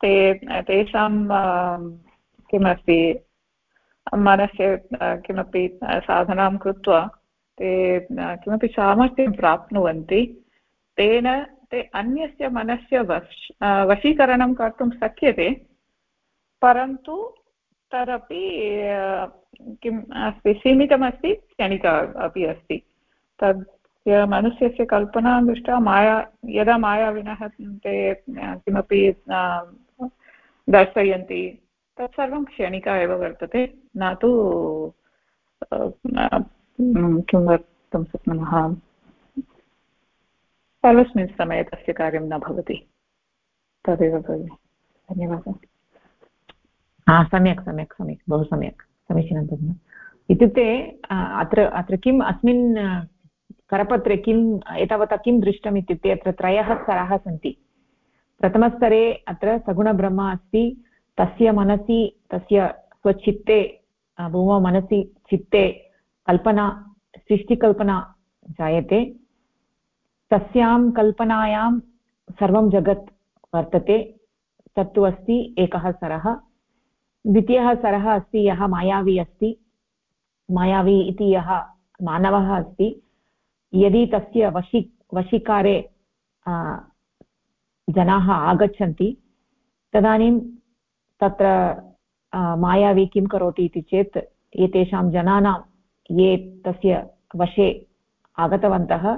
C: ते, तेषां किमस्ति मनस्य किमपि साधनां कृत्वा ते किमपि सामर्थ्यं प्राप्नुवन्ति, तेन ते अन्यस्य मनस्य वश् वशीकरणं कर्तुं शक्यते, परन्तु तदपि किम् अस्ति? सीमितमस्ति क्षणिक अपि अस्ति। तद् मनुष्यस्य कल्पनां दृष्ट्वा माया, यदा मायाविनः ते किमपि दर्शयन्ति, तत्सर्वं क्षणिका एव वर्तते। न तु किं वक्तुं शक्नुमः? सर्वस्मिन् समये तस्य कार्यं न भवति। तदेव भगिनि। धन्यवादः।
A: हा, सम्यक् सम्यक् सम्यक्, बहु सम्यक्। समीचीनं भगिनि इत्युक्ते अत्र अत्र किम् अस्मिन् करपत्रे किम्, एतावता किं दृष्टम् इत्युक्ते, अत्र त्रयः स्तराः सन्ति। प्रथमस्तरे अत्र सगुणब्रह्म अस्ति, तस्य मनसि, तस्य स्वचित्ते भूमौ मनसि, चित्ते, कल्पना, सृष्टिकल्पना जायते। तस्यां कल्पनायां सर्वं जगत् वर्तते, तत्तु अस्ति एकः स्तरः। द्वितीयः स्तरः अस्ति, यः मायावी अस्ति। मायावी इति यः मानवः अस्ति। यदि तस्य वशी, वशीकारे जनाः आगच्छन्ति, तदानीं तत्र मायावी किं करोति इति चेत्, एतेषां जनानां, ये तस्य वशे आगतवन्तः,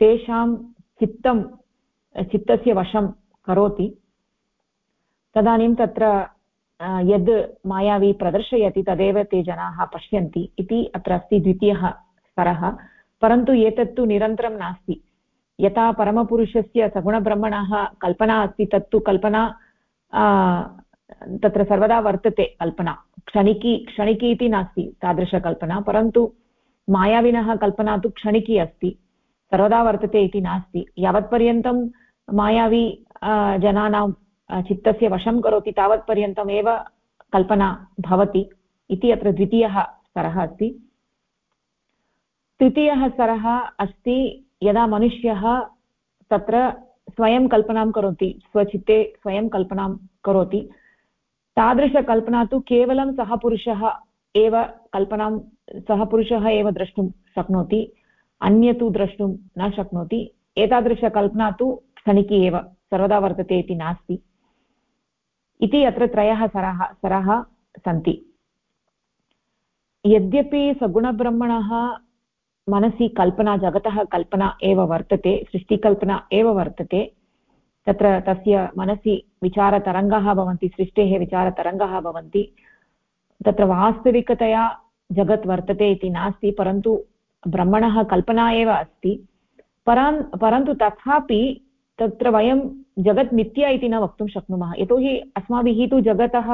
A: तेषां चित्तं, चित्तस्य वशं करोति। तदानीं तत्र यद् मायावी प्रदर्शयति तदेव ते जनाः पश्यन्ति इति अत्र अस्ति द्वितीयः स्तरः परन्तु एतत्तु निरन्तरं नास्ति। यथा परमपुरुषस्य सगुणब्रह्मणः कल्पना अस्ति, तत्तु कल्पना तत्र सर्वदा वर्तते कल्पना। क्षणिकी क्षणिकी इति नास्ति तादृशकल्पना, परन्तु मायाविनः कल्पना तु क्षणिकी अस्ति, सर्वदा वर्तते इति नास्ति। यावत्पर्यन्तं मायावी जनानां चित्तस्य वशं करोति तावत्पर्यन्तम् एव कल्पना भवति इति अत्र द्वितीयः स्तरः अस्ति। तृतीयः स्तरः अस्ति यदा मनुष्यः तत्र स्वयं कल्पनां करोति, स्वचित्ते स्वयं कल्पनां करोति, तादृशकल्पना तु केवलं सः पुरुषः एव कल्पनां, सः पुरुषः एव द्रष्टुं शक्नोति, अन्य तु द्रष्टुं न शक्नोति, एतादृशकल्पना तु क्षणिकी एव, सर्वदा वर्तते इति नास्ति। इति अत्र त्रयः स्तरः स्तरः सन्ति। यद्यपि सगुणब्रह्मणः मनसि कल्पना, जगतः कल्पना एव वर्तते, सृष्टिकल्पना एव वर्तते, तत्र तस्य मनसि विचारतरङ्गाः भवन्ति, सृष्टेः विचारतरङ्गाः भवन्ति, तत्र वास्तविकतया जगत् वर्तते इति नास्ति, परन्तु ब्रह्मणः कल्पना एव अस्ति। परान्, परन्तु तथापि तत्र वयं जगत् मिथ्या इति न वक्तुं शक्नुमः। यतोहि अस्माभिः तु जगतः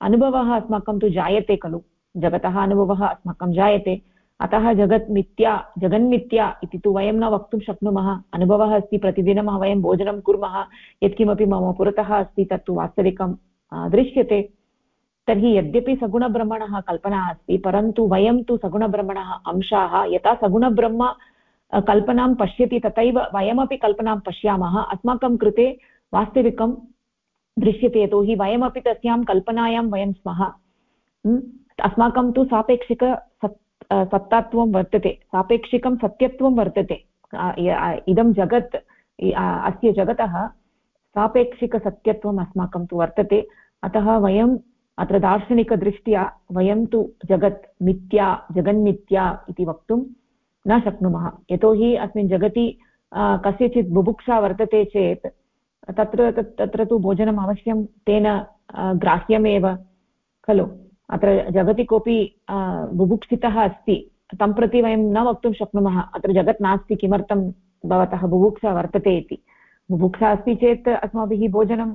A: अनुभवः अस्माकं तु जायते खलु। जगतः अनुभवः अस्माकं जायते। अतः जगत् मिथ्या, जगन्मिथ्या इति तु वयं न वक्तुं शक्नुमः। अनुभवः अस्ति प्रतिदिनं वयं भोजनं कुर्मः। यत्किमपि मम पुरतः अस्ति तत्तु वास्तविकं दृश्यते। तर्हि यद्यपि सगुणब्रह्मणः कल्पना अस्ति, परन्तु वयं तु सगुणब्रह्मणः अंशाः। यथा सगुणब्रह्म कल्पनां पश्यति तथैव वयमपि कल्पनां पश्यामः। अस्माकं कृते वास्तविकं दृश्यते यतोहि वयमपि तस्यां कल्पनायां वयं स्मः। अस्माकं तु सापेक्षिक सत् सत्तात्वं वर्तते। सापेक्षिकं सत्यत्वं वर्तते। इदं जगत् अस्य जगतः सापेक्षिकसत्यत्वम् अस्माकं तु वर्तते। अतः वयं अत्र दार्शनिकदृष्ट्या वयं तु जगत् मिथ्या, जगन्मिथ्या इति वक्तुं न शक्नुमः। यतोहि अस्मिन् जगति कस्यचित् बुभुक्षा वर्तते चेत्, तत्र तत्र तु भोजनम् अवश्यं तेन ग्राह्यमेव, खलु? अत्र जगति कोऽपि बुभुक्षितः अस्ति, तं प्रति वयं न वक्तुं शक्नुमः। अत्र जगत् नास्ति, किमर्थं भवतः बुभुक्षा वर्तते इति? बुभुक्षा अस्ति चेत् अस्माभिः भोजनं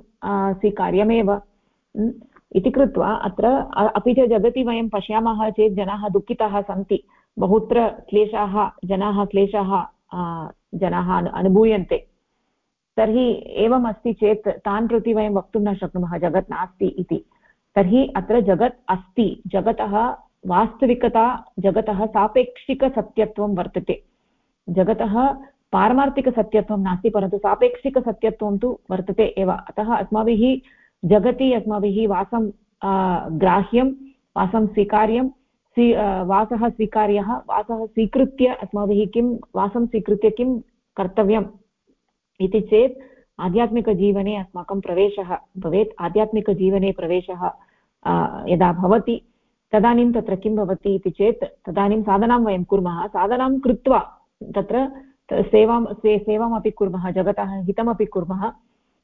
A: स्वीकार्यमेव। इति कृत्वा अत्र अपि च जगति वयं पश्यामः चेत् जनाः दुःखिताः सन्ति। बहुत्र क्लेशाः, जनाः क्लेशाः जनाः अनुभूयन्ते। तर्हि एवम् अस्ति चेत् तान् प्रति वयं वक्तुं न शक्नुमः, जगत् नास्ति इति। तर्हि अत्र जगत् अस्ति। जगतः वास्तविकता, जगतः सापेक्षिकसत्यत्वं वर्तते। जगतः पारमार्थिकसत्यत्वं नास्ति, परन्तु सापेक्षिकसत्यत्वं तु वर्तते एव। अतः अस्माभिः जगति, अस्माभिः वासं ग्राह्यं, वासं स्वीकार्यं स्वी वासः स्वीकार्यः, वासः स्वीकृत्य अस्माभिः किं, वासं स्वीकृत्य किं कर्तव्यम् इति चेत् आध्यात्मिकजीवने अस्माकं प्रवेशः भवेत्। आध्यात्मिकजीवने प्रवेशः यदा भवति, तदानीं तत्र किं भवति इति चेत् तदानीं साधनां वयं कुर्मः। साधनां कृत्वा तत्र सेवां, से, सेवामपि कुर्मः, जगतः हितमपि कुर्मः।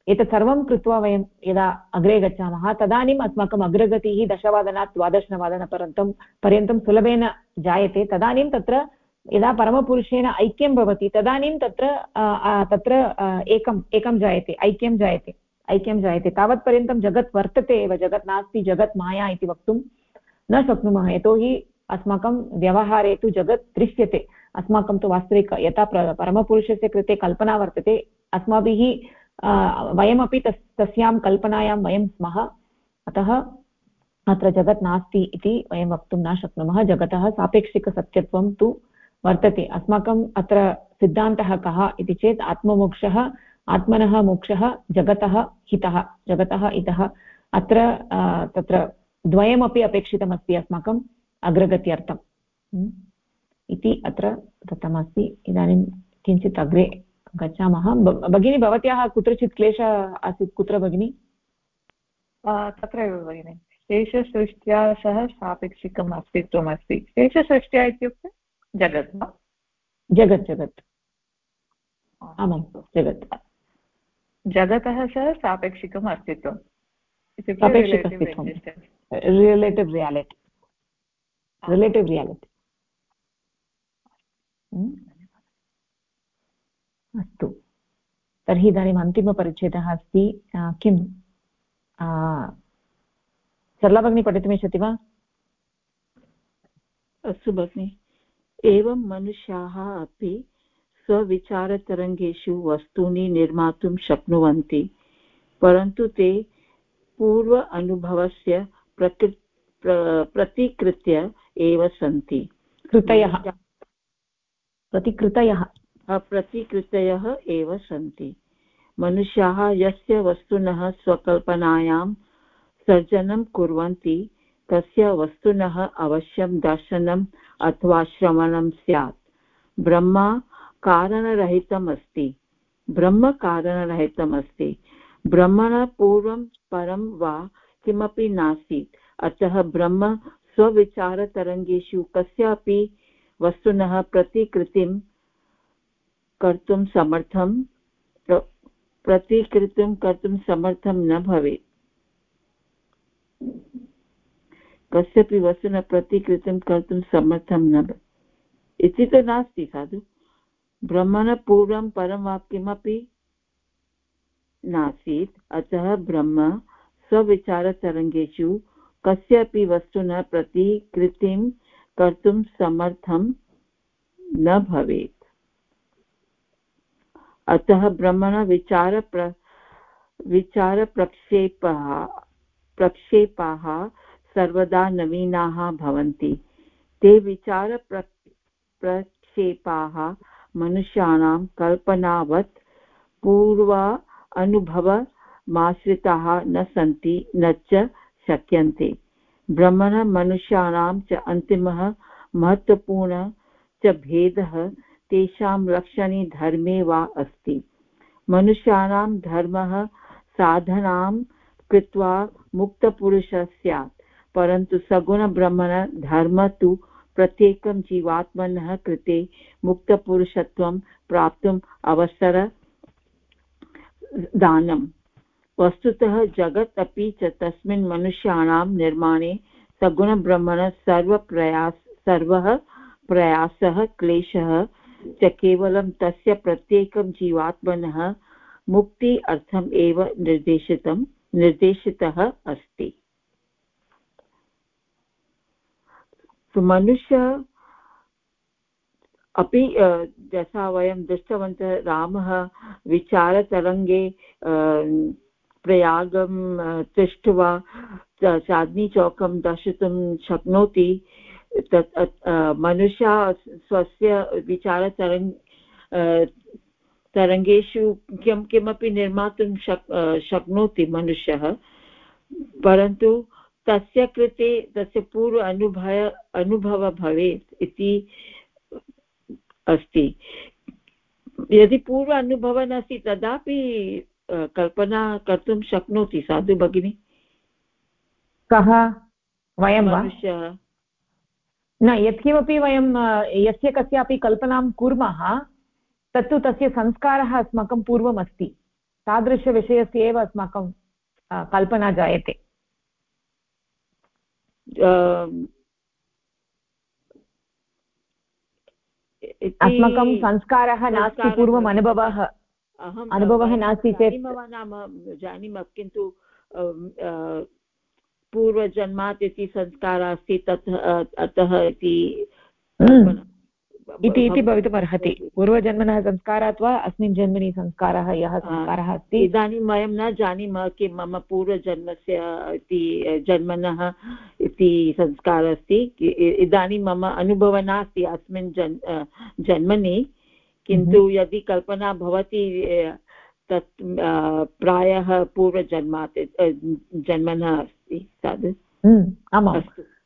A: एतत् सर्वं कृत्वा वयं यदा अग्रे गच्छामः, तदानीम् अस्माकम् अग्रगतिः दशवादनात् द्वादशवादनपर्यन्तं, पर्यन्तं सुलभेन जायते। तदानीं तत्र यदा परमपुरुषेण ऐक्यं भवति, तदानीं तत्र तत्र एकम्, एकं जायते, ऐक्यं जायते ऐक्यं जायते। तावत्पर्यन्तं जगत् वर्तते एव, जगत् नास्ति, जगत् माया इति वक्तुं न शक्नुमः। यतोहि अस्माकं व्यवहारे तु जगत् दृश्यते। अस्माकं तु वास्तविक, यथा परमपुरुषस्य कृते कल्पना वर्तते, अस्माभिः वयमपि तस्, तस्यां कल्पनायां वयं स्मः। अतः अत्र जगत् नास्ति इति वयं वक्तुं न शक्नुमः। जगतः सापेक्षिकसत्यत्वं तु वर्तते। अस्माकम् अत्र सिद्धान्तः कः इति चेत् आत्ममोक्षः, आत्मनः मोक्षः, जगतः हितः। जगतः इतः अत्र तत्र द्वयमपि अपेक्षितमस्ति अस्माकम् अग्रगत्यर्थम्। इति अत्र दत्तमस्ति इदानीं किञ्चित् अग्रे गच्छामः। भगिनी भवत्याः कुत्रचित् क्लेशः आसीत्? कुत्र भगिनी?
C: तत्रैव भगिनि। शेषसृष्ट्या सह सापेक्षिकम् अस्तित्वम् अस्ति। शेषसृष्ट्या इत्युक्ते जगत् वा?
A: जगत् जगत्। आमां जगत्।
C: जगतः सह सापेक्षिकम् अस्तित्वं
A: रिलेटिव् रियालिटि रिलेटिव् रियालिटि अस्तु। तर्हि इदानीम् अन्तिमपरिच्छेदः अस्ति किं सरला भगिनी पठितुमिच्छति वा?
D: अस्तु भगिनि। एवं मनुष्याः अपि स्वविचारतरङ्गेषु वस्तूनि निर्मातुं शक्नुवन्ति परन्तु ते पूर्व अनुभवस्य प्रकृ प्रतिकृत्य एव सन्ति।
A: कृतयः। प्रतिकृतयः।
D: प्रतिकृतयः एव सन्ति। मनुष्याः यस्य वस्तुनः स्वकल्पनायां सर्जनं कुर्वन्ति, तस्य वस्तुनः अवश्यं दर्शनम् अथवा श्रवणं स्यात्। ब्रह्मा कारणरहितम् अस्ति ब्रह्म कारणरहितम् अस्ति ब्रह्मणः पूर्वं परं वा किमपि नासीत्। अतः ब्रह्म स्वविचारतरङ्गेषु कस्यापि वस्तुनः प्रतिकृतिं कर्तुं समर्थं प्रतिकृतिं कर्तुं समर्थं न भवेत्। कस्यापि वस्तुना प्रतिकृतिं कर्तुं समर्थं न इति तु नास्ति, साधु। ब्रह्मणः पूर्वं परं वा किमपि नासीत्, अतः ब्रह्म स्वविचारतरङ्गेषु कस्यापि वस्तुना प्रतिकृतिं कर्तुं समर्थं न भवेत्। अतः ब्रह्मण विचार प्र विचारप्रक्षेपः प्रक्षेपाः सर्वदा नवीनाः भवन्ति। ते विचारप्र प्रक्षेपाः मनुष्याणां कल्पनावत् पूर्व अनुभवमाश्रिताः न सन्ति, न च शक्यन्ते। ब्रह्मण मनुष्याणां च अन्तिमः महत्त्वपूर्ण च भेदः तेषां लक्षणे धर्मे वा अस्ति। मनुष्याणां धर्मः साधनां कृत्वा मुक्तपुरुषः स्यात्, परन्तु सगुणब्रह्मण धर्म तु प्रत्येकं जीवात्मनः कृते मुक्तपुरुषत्वं प्राप्तुम् अवसर दानम् वस्तुतः जगत् अपि च तस्मिन् मनुष्याणां निर्माणे सगुणब्रह्मण सर्वप्रयास, सर्वः प्रयासः, क्लेशः च केवलं तस्य प्रत्येकं जीवात्मनः मुक्ति अर्थम् एव निर्देशितं, निर्देशितः अस्ति। मनुष्य अपि यथा वयं दृष्टवन्तः रामः विचारतरङ्गे प्रयागं तिष्ठ्वा चान्द्नीचौकं दर्शितुं शक्नोति मनुष्य स्वस्य विचारतरङ्ग तरङ्गेषु किं किमपि निर्मातुं शक् शक्नोति मनुष्यः परन्तु तस्य कृते तस्य पूर्व अनुभव अनुभवः भवेत् इति अस्ति। यदि पूर्व अनुभवः नास्ति तदापि कल्पना कर्तुं शक्नोति। साधु भगिनी?
A: कः? वयं
D: मनुष्यः।
A: न यत्किमपि वयं यस्य कस्यापि कल्पनां कुर्मः तत्तु तस्य संस्कारः अस्माकं पूर्वम् अस्ति तादृशविषयस्य एव अस्माकं कल्पना जायते। अस्माकं संस्कारः नास्ति पूर्वम् अनुभवः। अनुभवः नास्ति चेत्।
D: नाम जानीमः किन्तु पूर्वजन्मात् इति संस्कारः अस्ति तत् अतः इति
A: हम्म। इति इति भवितुमर्हति। पूर्वजन्मनः संस्कारात् वा अस्मिन् जन्मनि संस्कारः यः संस्कारः अस्ति?
D: इदानीं वयं न जानीमः किं मम पूर्वजन्मस्य इति जन्मनः इति संस्कारः अस्ति। इदानीं मम अनुभवः नास्ति अस्मिन् जन् जन्मनि। किन्तु हम्म। यदि कल्पना भवति तत् प्रायः पूर्वजन्मात् जन्मनः अस्ति तद्?
A: हम्म, आमाम्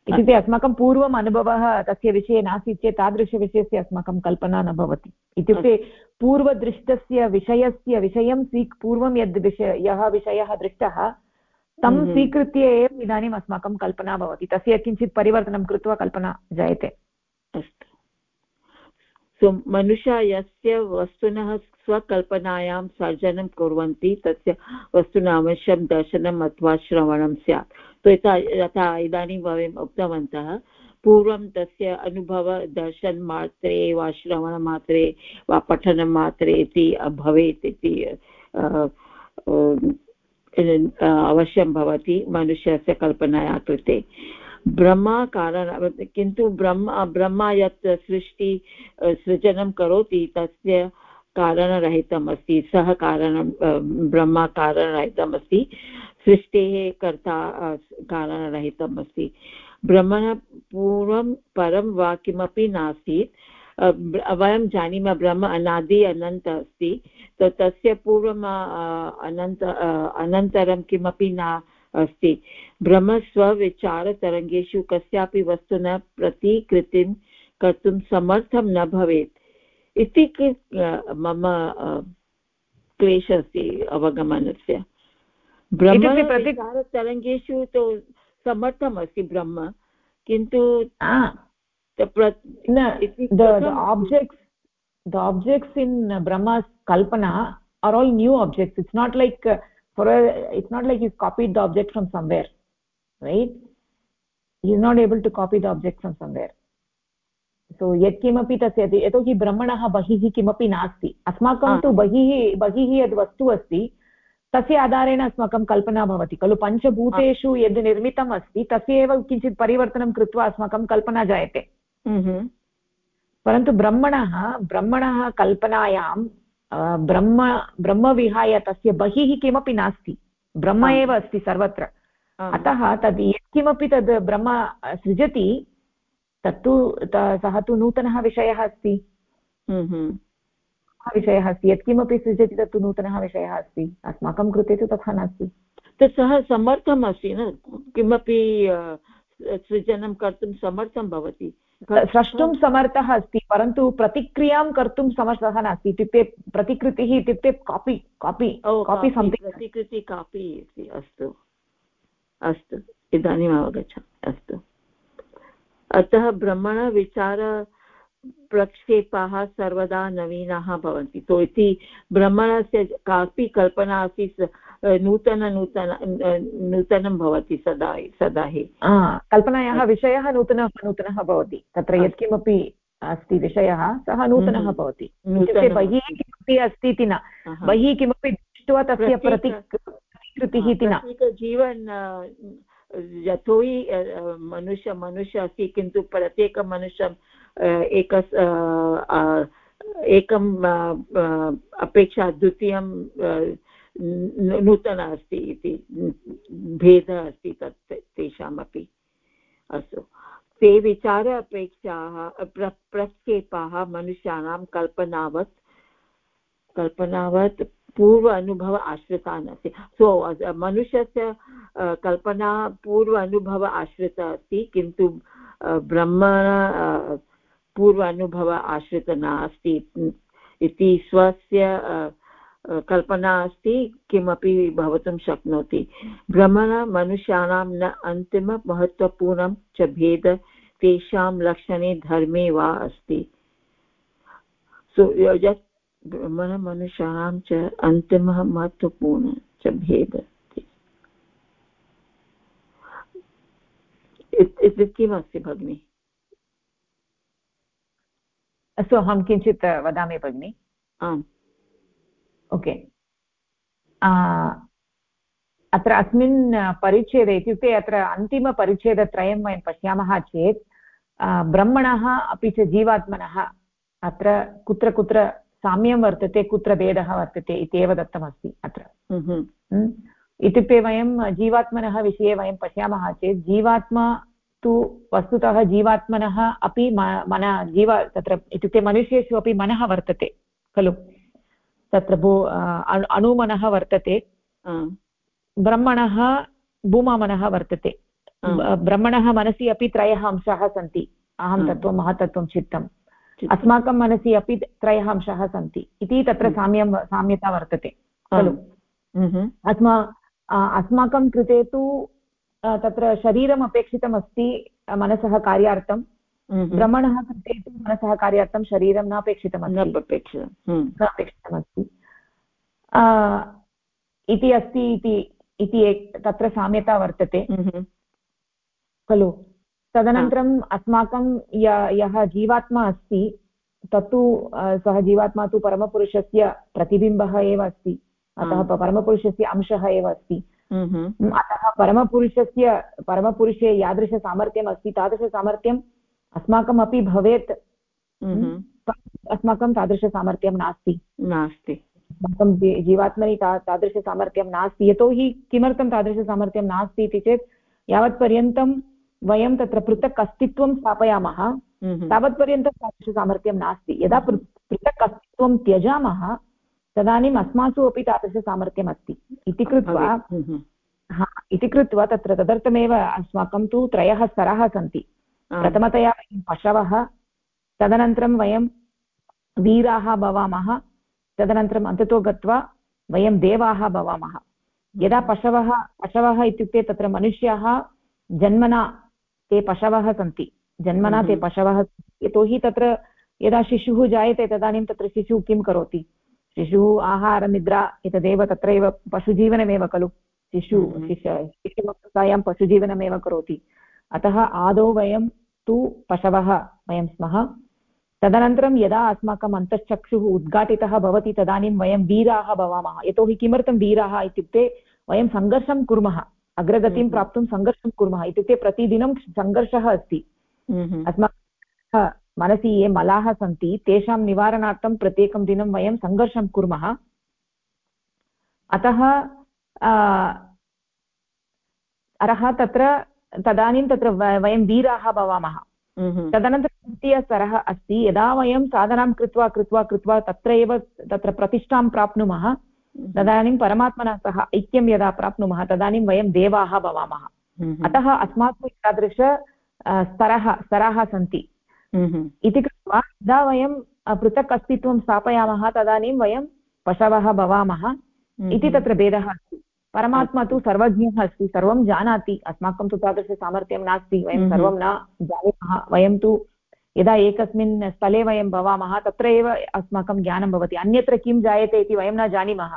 A: इत्युक्ते अस्माकं पूर्वम् अनुभवः तस्य विषये नास्ति चेत् तादृशविषयस्य अस्माकं कल्पना न भवति। इत्युक्ते पूर्वदृष्टस्य विषयस्य विषयं स्वी पूर्वं यद् विषय यः विषयः दृष्टः तं स्वीकृत्य एव इदानीम् अस्माकं कल्पना भवति। तस्य किञ्चित् परिवर्तनं कृत्वा कल्पना जायते।
D: अस्तु। सो मनुष्य यस्य वस्तुनः स्वकल्पनायां सर्जनं कुर्वन्ति, तस्य वस्तुना अवश्यं दर्शनम् अथवा श्रवणं स्यात्। तो यथा यथा इदानीं वयम् उक्तवन्तः, पूर्वं तस्य अनुभव दर्शनमात्रे वा श्रवणमात्रे वा पठनमात्रे इति भवेत् इति अवश्यं भवति मनुष्यस्य कल्पनाया कृते। ब्रह्मा कारण किन्तु ब्रह्म, ब्रह्मा यत् सृष्टि सृजनं करोति, तस्य कारणरहितम् अस्ति, सः कारणं ब्रह्मा कारणरहितम् अस्ति, सृष्टेः कर्ता कारणरहितम् अस्ति। ब्रह्मणः पूर्वं, परं वा किमपि नासीत् वयं जानीमः ब्रह्म अनादि अनन्त अस्ति तस्य पूर्वम् अनन्त अनन्तरं किमपि न अस्ति। ब्रह्म स्वविचारतरङ्गेषु कस्यापि वस्तुना प्रतिकृतिं कर्तुं समर्थं न भवेत्। इति मम क्लेशः अस्ति अवगमनस्य। ब्रह्मविचारतरङ्गेषु तु समर्थमस्ति ब्रह्म किन्तु
A: objects the objects in brahma's kalpana are all new objects. It's not like for a, it's not like he's copied the object from somewhere right? He is not able to copy the object from somewhere. So यत्किमपि तस्य यतोहि ब्रह्मणः बहिः किमपि नास्ति अस्माकं तु बहिः बहिः यद् वस्तु अस्ति तस्य आधारेण अस्माकं कल्पना भवति खलु पञ्चभूतेषु यद् निर्मितम् अस्ति तस्य एव किञ्चित् परिवर्तनं कृत्वा अस्माकं कल्पना जायते परन्तु ब्रह्मणः ब्रह्मणः कल्पनायां ब्रह्म ब्रह्म विहाय तस्य बहिः किमपि नास्ति. ब्रह्म एव अस्ति सर्वत्र. अतः तद् यत्किमपि तद् ब्रह्म सृजति तत्तु सः तु नूतनः विषयः अस्ति. विषयः अस्ति. यत्किमपि सृजति तत्तु नूतनः विषयः अस्ति. अस्माकं कृते तु तथा नास्ति.
D: तत् सः समर्थम् अस्ति न? किमपि सृजनं कर्तुं समर्थं भवति।
A: स्रष्टुं समर्थः अस्ति परन्तु प्रतिक्रियाँ कर्तुं समर्थः नास्ति। इत्युक्ते प्रतिकृतिः इत्युक्ते कापि कापि कापि संथिङ्ग्
D: प्रतिकृति कापि इति अस्तु। अस्तु इदानीम् अवगच्छामि अस्तु। अतः ब्रह्मणविचार प्रक्षेपाः सर्वदा नवीनाः भवन्ति। तो इति ब्रह्मणस्य कापि कल्पना अस्ति नूतन नूतन नूतनं भवति सदा सदा हि
A: कल्पनायाः विषयः नूतनः नूतनः भवति। तत्र यत्किमपि अस्ति विषयः सः नूतनः हम्म। भवति। बहिः किमपि अस्ति इति न। बहिः किमपि दृष्ट्वा तस्य प्रतिकृतिः इति न।
D: जीवन् यतोहि मनुष्य मनुष्य अस्ति किन्तु प्रत्येकमनुष्यं एक एकम् अपेक्षा द्वितीयं नूतन अस्ति इति, भेदः अस्ति तत् तेषामपि अस्तु। ते विचार अपेक्षाः, प्र प्रक्षेपाः मनुष्याणां कल्पनावत् कल्पनावत् पूर्व अनुभव आश्रिता नास्ति सो मनुष्यस्य कल्पना पूर्व अनुभव आश्रिता अस्ति, किन्तु ब्रह्म पूर्व अनुभव आश्रित नास्ति। इति स्वस्य कल्पना अस्ति किमपि भवितुं शक्नोति। भ्रमण मनुष्याणां न अन्तिममहत्त्वपूर्णं च भेद तेषां लक्षणे धर्मे वा अस्ति। सो यत् भ्रमणमनुष्याणां च अन्तिमः महत्त्वपूर्णः च भेद। इत्युक्ते किमस्ति भगिनि?
A: अस्तु अहं किञ्चित् वदामि भगिनि।
D: आम्।
A: ओके अत्र अस्मिन् परिच्छेदे इत्युक्ते अत्र अन्तिमपरिच्छेदत्रयं वयं पश्यामः चेत् ब्रह्मणः अपि च जीवात्मनः अत्र कुत्र कुत्र साम्यं वर्तते कुत्र भेदः वर्तते इत्येव दत्तमस्ति अत्र। इत्युक्ते वयं जीवात्मनः विषये वयं पश्यामः चेत् जीवात्मा तु वस्तुतः जीवात्मनः अपि मन जीव तत्र इत्युक्ते मनुष्येषु अपि मनः वर्तते खलु? तत्र भू अणुमनः वर्तते। ब्रह्मणः भूमामनः वर्तते। ब्रह्मणः मनसि अपि त्रयः अंशाः सन्ति। अहं तत्त्वं महतत्त्वं चित्तम् अस्माकं मनसि अपि त्रयः अंशाः सन्ति। इति तत्र साम्यं साम्यता वर्तते। खलु। अस्मा अस्माकं कृते तु तत्र शरीरम् अपेक्षितमस्ति मनसः कार्यार्थं। भ्रमणः कृते तु मनसः कार्यार्थं शरीरं न अपेक्षितमस्ति न अपेक्षितमस्ति इति अस्ति इति इति तत्र साम्यता वर्तते। खलु? तदनन्तरम् अस्माकं यः जीवात्मा अस्ति तत्तु सः जीवात्मा तु परमपुरुषस्य प्रतिबिम्बः एव अस्ति। अतः परमपुरुषस्य अंशः एव अस्ति। हम्म, अतः परमपुरुषस्य परमपुरुषे यादृशसामर्थ्यम् अस्ति तादृशसामर्थ्यम् अस्माकमपि भवेत्। हम्म, अस्माकं तादृशसामर्थ्यं नास्ति।
D: नास्ति।
A: अस्माकं जीवात्मनि ता तादृशसामर्थ्यं नास्ति। यतोहि किमर्थं तादृशसामर्थ्यं नास्ति इति चेत् यावत्पर्यन्तं वयं तत्र पृथक् अस्तित्वं स्थापयामः। तावत्पर्यन्तं तादृशसामर्थ्यं नास्ति। यदा पृथक् अस्तित्वं त्यजामः तदानीम् अस्मासु अपि तादृशसामर्थ्यम् अस्ति। इति कृत्वा हा इति कृत्वा तत्र तदर्थमेव अस्माकं तु त्रयः स्तरः सन्ति। प्रथमतया वयं पशवः तदनन्तरं वयं वीराः भवामः तदनन्तरम् अन्ततो गत्वा वयं देवाः भवामः। यदा पशवः पशवः इत्युक्ते तत्र मनुष्याः जन्मना ते पशवः सन्ति। जन्मना ते पशवः यतोहि तत्र यदा शिशुः जायते तदानीं तत्र शिशुः किं करोति? शिशुः आहारनिद्रा एतदेव तत्रैव पशुजीवनमेव खलु। शिशु हम्म। शिशुवस्थायां पशुजीवनमेव करोति। अतः आदौ वयं तु पशवः वयं स्मः। तदनन्तरं यदा अस्माकम् अन्तश्चक्षुः उद्घाटितः भवति तदानीं वयं वीराः भवामः। यतोहि किमर्थं वीराः इत्युक्ते वयं सङ्घर्षं कुर्मः अग्रगतिं हम्म। प्राप्तुं सङ्घर्षं कुर्मः। इत्युक्ते प्रतिदिनं सङ्घर्षः अस्ति। हम्म। अस्माकं मनसि ये मलाः सन्ति तेषां निवारणार्थं प्रत्येकं दिनं वयं सङ्घर्षं कुर्मः। अतः अतः तत्र तदानीं तत्र वयं वीराः भवामः। तदनन्तरं द्वितीयस्तरः अस्ति। यदा वयं साधनां कृत्वा कृत्वा कृत्वा तत्र एव तत्र प्रतिष्ठां प्राप्नुमः तदानीं परमात्मना सह ऐक्यं यदा प्राप्नुमः तदानीं वयं देवाः भवामः। अतः अस्माकं तादृश स्तरः स्तराः सन्ति। इति कृत्वा यदा वयं पृथक् अस्तित्वं स्थापयामः तदानीं वयं पशवः भवामः। इति तत्र भेदः अस्ति। परमात्मा तु सर्वज्ञः अस्ति सर्वं जानाति अस्माकं तु तादृशसामर्थ्यं नास्ति वयं
D: हम्म।
A: सर्वं न जानीमः वयं तु यदा एकस्मिन् स्थले वयं भवामः तत्र एव अस्माकं ज्ञानं भवति अन्यत्र किं जायते इति वयं न जानीमः।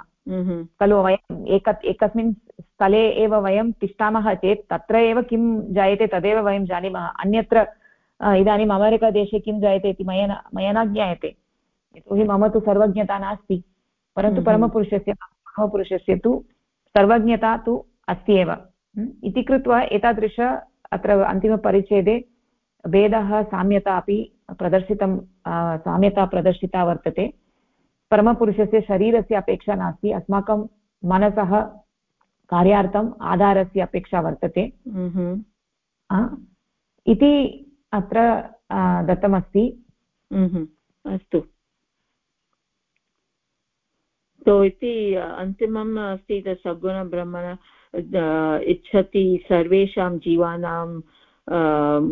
A: खलु वयम् एक एकस्मिन् स्थले एव वयं तिष्ठामः चेत् तत्र एव किं जायते तदेव वयं जानीमः अन्यत्र इदानीम् अमेरिकादेशे किं जायते इति मया न मया न ज्ञायते। यतोहि मम तु सर्वज्ञता नास्ति परन्तु
D: हम्म,
A: परमपुरुषस्य परमपुरुषस्य तु सर्वज्ञता तु अस्ति एव। इति कृत्वा एतादृश अत्र अन्तिमपरिच्छेदे भेदः साम्यता अपि प्रदर्शितं साम्यता प्रदर्शिता वर्तते। परमपुरुषस्य शरीरस्य अपेक्षा नास्ति अस्माकं मनसः कार्यार्थम् आधारस्य अपेक्षा वर्तते। इति अत्र दत्तमस्ति।
D: अस्तु। तो इति अन्तिमम् अस्ति तत् सगुणब्रह्मण इच्छति सर्वेषां जीवानां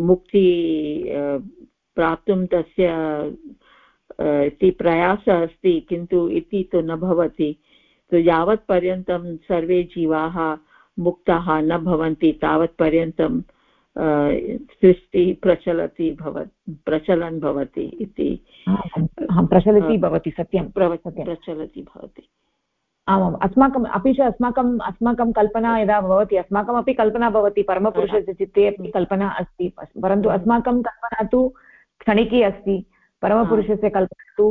D: मुक्ति प्राप्तुं तस्य इति प्रयासः अस्ति, किन्तु इति तु न भवति। तो यावत्पर्यन्तं सर्वे जीवाः मुक्ताः न भवन्ति, तावत्पर्यन्तं सृष्टिः प्रचलति भव प्रचलन् भवति इति।
A: प्रचलति भवति सत्यं
D: प्रचलति भवति।
A: आमाम् अस्माकम् अपि च अस्माकम् अस्माकं कल्पना यदा भवति अस्माकमपि कल्पना भवति परमपुरुषस्य चित्ते अपि कल्पना अस्ति परन्तु अस्माकं कल्पना तु क्षणिकी अस्ति परमपुरुषस्य कल्पना तु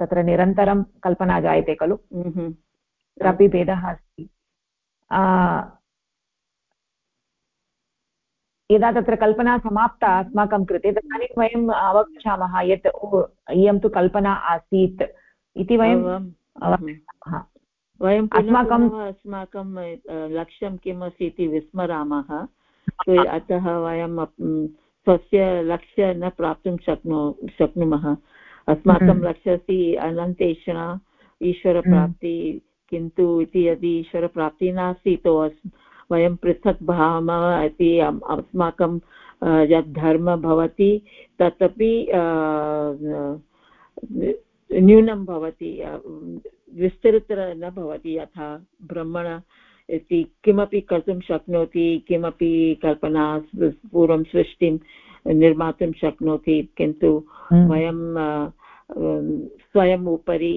A: तत्र निरन्तरं कल्पना जायते खलु। तत्रापि भेदः अस्ति। यदा तत्र कल्पना समाप्ता अस्माकं कृते तदानीं वयम् अवगच्छामः यत् ओ इयं तु कल्पना आसीत् इति वयं
D: वयं अस्माकम् अस्माकं लक्ष्यं किम् अस्ति इति विस्मरामः। अतः वयं स्वस्य लक्ष्य न प्राप्तुं शक्नो शक्नुमः। अस्माकं हम्म। लक्ष्यस्य अनन्तेषणा ईश्वरप्राप्ति किन्तु इति यदि ईश्वरप्राप्तिः नास्ति तो वयं पृथक् भवामः इति अस्माकं यत् धर्म भवति तदपि न्यूनं भवति विस्तृतर न भवति यथा ब्रह्मण इति किमपि कर्तुं शक्नोति किमपि कल्पना पूर्वं सृष्टिं निर्मातुं शक्नोति किन्तु हम्म। वयं स्वयम् उपरि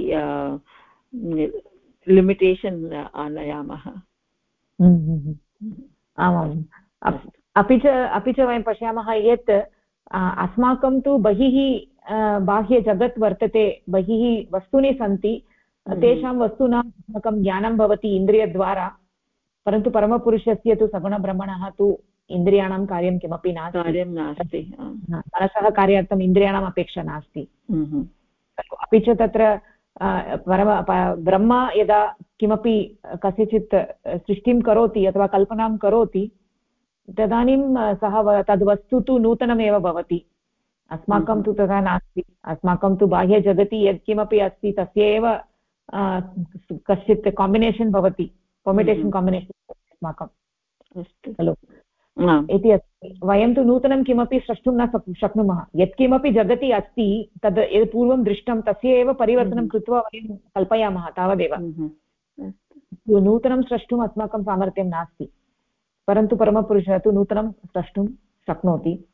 D: लिमिटेशन् आनयामः।
A: आमाम्। अपि च अपि च वयं पश्यामः यत् अस्माकं तु बहिः बाह्यजगत् वर्तते बहिः वस्तूनि सन्ति तेषां वस्तूनाम् अस्माकं ज्ञानं भवति इन्द्रियद्वारा परन्तु परमपुरुषस्य तु सगुणभ्रमणः तु इन्द्रियाणां कार्यं किमपि नास्ति।
D: कार्यं नास्ति
A: मनसः कार्यार्थम् इन्द्रियाणाम् अपेक्षा नास्ति। अपि च तत्र परम ब्रह्म यदा किमपि कस्यचित् सृष्टिं करोति अथवा कल्पनां करोति तदानीं सः तद्वस्तु तु नूतनमेव भवति। अस्माकं तु तथा नास्ति। अस्माकं तु बाह्यजगति यत्किमपि अस्ति तस्य एव कश्चित् काम्बिनेशन् भवति। काम्बिनेशन् काम्बिनेशन् अस्माकं। खलु इति अस्ति। वयं तु नूतनं किमपि स्रष्टुं न शक्नुमः। यत्किमपि जगति अस्ति तद् यत् पूर्वं दृष्टं तस्य एव परिवर्तनं हम्म। कृत्वा वयं कल्पयामः तावदेव। हम्म। नूतनं स्रष्टुम् अस्माकं सामर्थ्यं नास्ति। परन्तु परमपुरुषः तु नूतनं स्रष्टुं शक्नोति।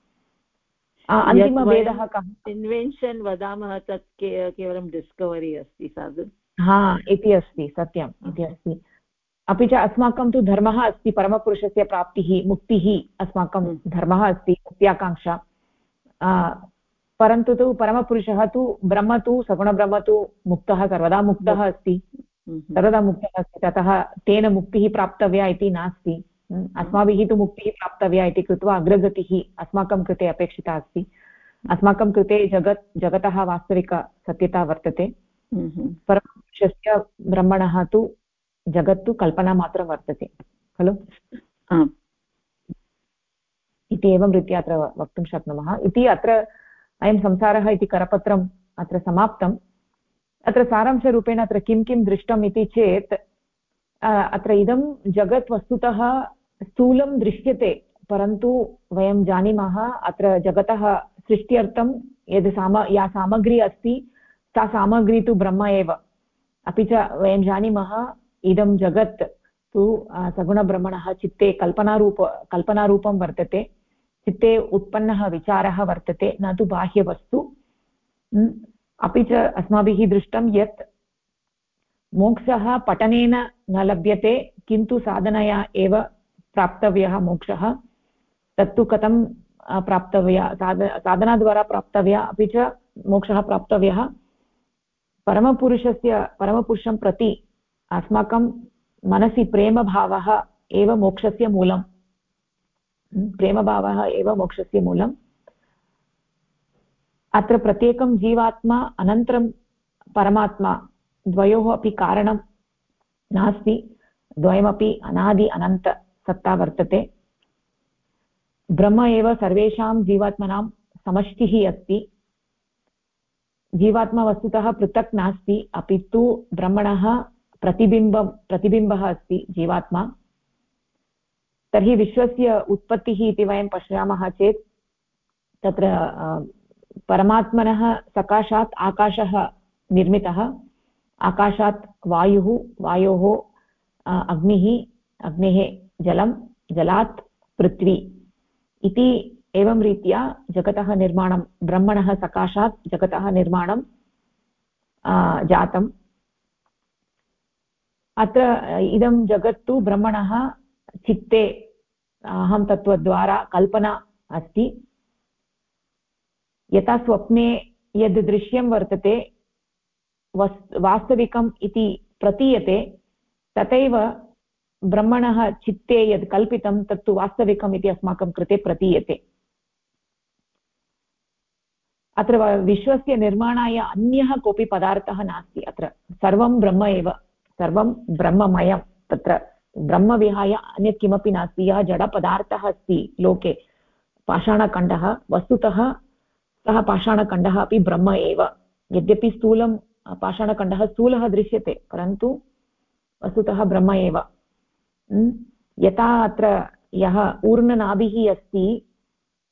D: अन्तिमभेदः कः? इन्वेन्शन् वदामः तत् केवलं डिस्कवरी अस्ति साधु।
A: हा इति अस्ति सत्यम् इति अस्ति। अपि च अस्माकं तु धर्मः अस्ति परमपुरुषस्य प्राप्तिः मुक्तिः अस्माकं हम्म। धर्मः अस्ति मुक्त्याकाङ्क्षा। परन्तु तु परमपुरुषः तु ब्रह्म तु सगुणब्रह्म तु मुक्तः सर्वदा मुक्तः अस्ति। हम्म। सर्वदा मुक्तः अस्ति ततः तेन मुक्तिः प्राप्तव्या इति नास्ति। हम्म। अस्माभिः तु मुक्तिः प्राप्तव्या इति कृत्वा अग्रगतिः अस्माकं कृते अपेक्षिता अस्ति। अस्माकं कृते जगत् जगतः वास्तविकसत्यता वर्तते। परमपुरुषस्य ब्रह्मणः तु जगत्तु कल्पनामात्रं वर्तते खलु? इति एवं रीत्या अत्र वक्तुं शक्नुमः। इति अत्र अयं संसारः इति करपत्रम् अत्र समाप्तम् अत्र सारांशरूपेण अत्र किं किं दृष्टम् इति चेत् अत्र इदं जगत् वस्तुतः स्थूलं दृश्यते परन्तु वयं जानीमः अत्र जगतः सृष्ट्यर्थं यद् साम या सामग्री अस्ति सा सामग्री तु ब्रह्म एव। अपि च वयं जानीमः इदं जगत् तु सगुणभ्रमणः चित्ते कल्पनारूप, कल्पनारूपं वर्तते, चित्ते उत्पन्नः विचारः वर्तते, न तु बाह्यवस्तु। अपि च अस्माभिः दृष्टं यत् मोक्षः पठनेन न लभ्यते, किन्तु साधनया एव प्राप्तव्यः मोक्षः। तत्तु कथं प्राप्तव्या, साध, साधनाद्वारा प्राप्तव्या, अपि च मोक्षः प्राप्तव्यः। परमपुरुषस्य, परमपुरुषं प्रति अस्माकं मनसि प्रेमभावः एव मोक्षस्य मूलम्। प्रेमभावः एव मोक्षस्य मूलम्। अत्र प्रत्येकं जीवात्मा अनन्तरं परमात्मा, द्वयोः अपि कारणं नास्ति। द्वयमपि अनादि अनन्तसत्ता वर्तते। ब्रह्म एव सर्वेषां जीवात्मनां समष्टिः अस्ति। जीवात्मा वस्तुतः पृथक् नास्ति। अपि तु ब्रह्मणः प्रतिबिम्बं, प्रतिबिम्बः अस्ति जीवात्मा। तर्हि विश्वस्य उत्पत्तिः इति वयं पश्यामः चेत्, तत्र परमात्मनः सकाशात् आकाशः निर्मितः। आकाशात् वायुः, वायोः अग्निः, अग्नेः जलं, जलात् पृथ्वी इति एवं रीत्या जगतः निर्माणं, ब्रह्मणः सकाशात् जगतः निर्माणं जातम्। अत्र, इदं जगत् तु ब्रह्मणः चित्ते, अहं तत्त्वद्वारा कल्पना अस्ति। यथा स्वप्ने यद् दृश्यं वर्तते, वस्, वास्तविकम् इति प्रतीयते, तथैव ब्रह्मणः चित्ते यद् कल्पितं, तत्तु वास्तविकम् इति अस्माकं कृते प्रतीयते। अत्र विश्वस्य निर्माणाय अन्यः कोऽपि पदार्थः नास्ति अत्र। सर्वं ब्रह्म एव। सर्वं ब्रह्ममयं। तत्र ब्रह्म विहाय अन्यत् किमपि नास्ति। यः जडपदार्थः अस्ति लोके, पाषाणखण्डः, वस्तुतः सः पाषाणखण्डः अपि ब्रह्म एव। यद्यपि स्थूलं, पाषाणखण्डः स्थूलः दृश्यते, परन्तु वस्तुतः ब्रह्म एव। यथा अत्र यः ऊर्णनाभिः अस्ति,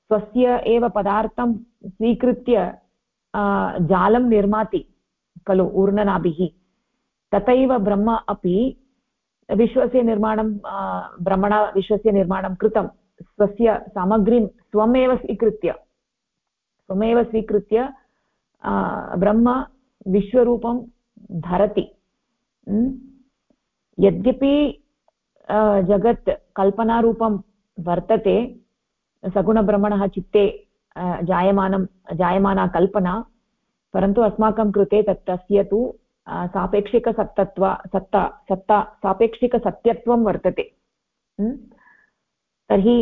A: स्वस्य एव पदार्थं स्वीकृत्य जालं निर्माति खलु ऊर्णनाभिः। तथैव ब्रह्म अपि विश्वस्य निर्माणं ब्रह्मणा विश्वस्य निर्माणं कृतं, स्वस्य सामग्रीं स्वमेव स्वीकृत्य। स्वमेव स्वीकृत्य ब्रह्म विश्वरूपं धरति। यद्यपि जगत् कल्पनारूपं वर्तते, सगुणब्रह्मणः चित्ते जायमानं, जायमाना कल्पना, परन्तु अस्माकं कृते तत् तस्य तु सापेक्षिकसत्तत्व, सत्ता सत्ता, सापेक्षिकसत्यत्वं वर्तते। तर्हि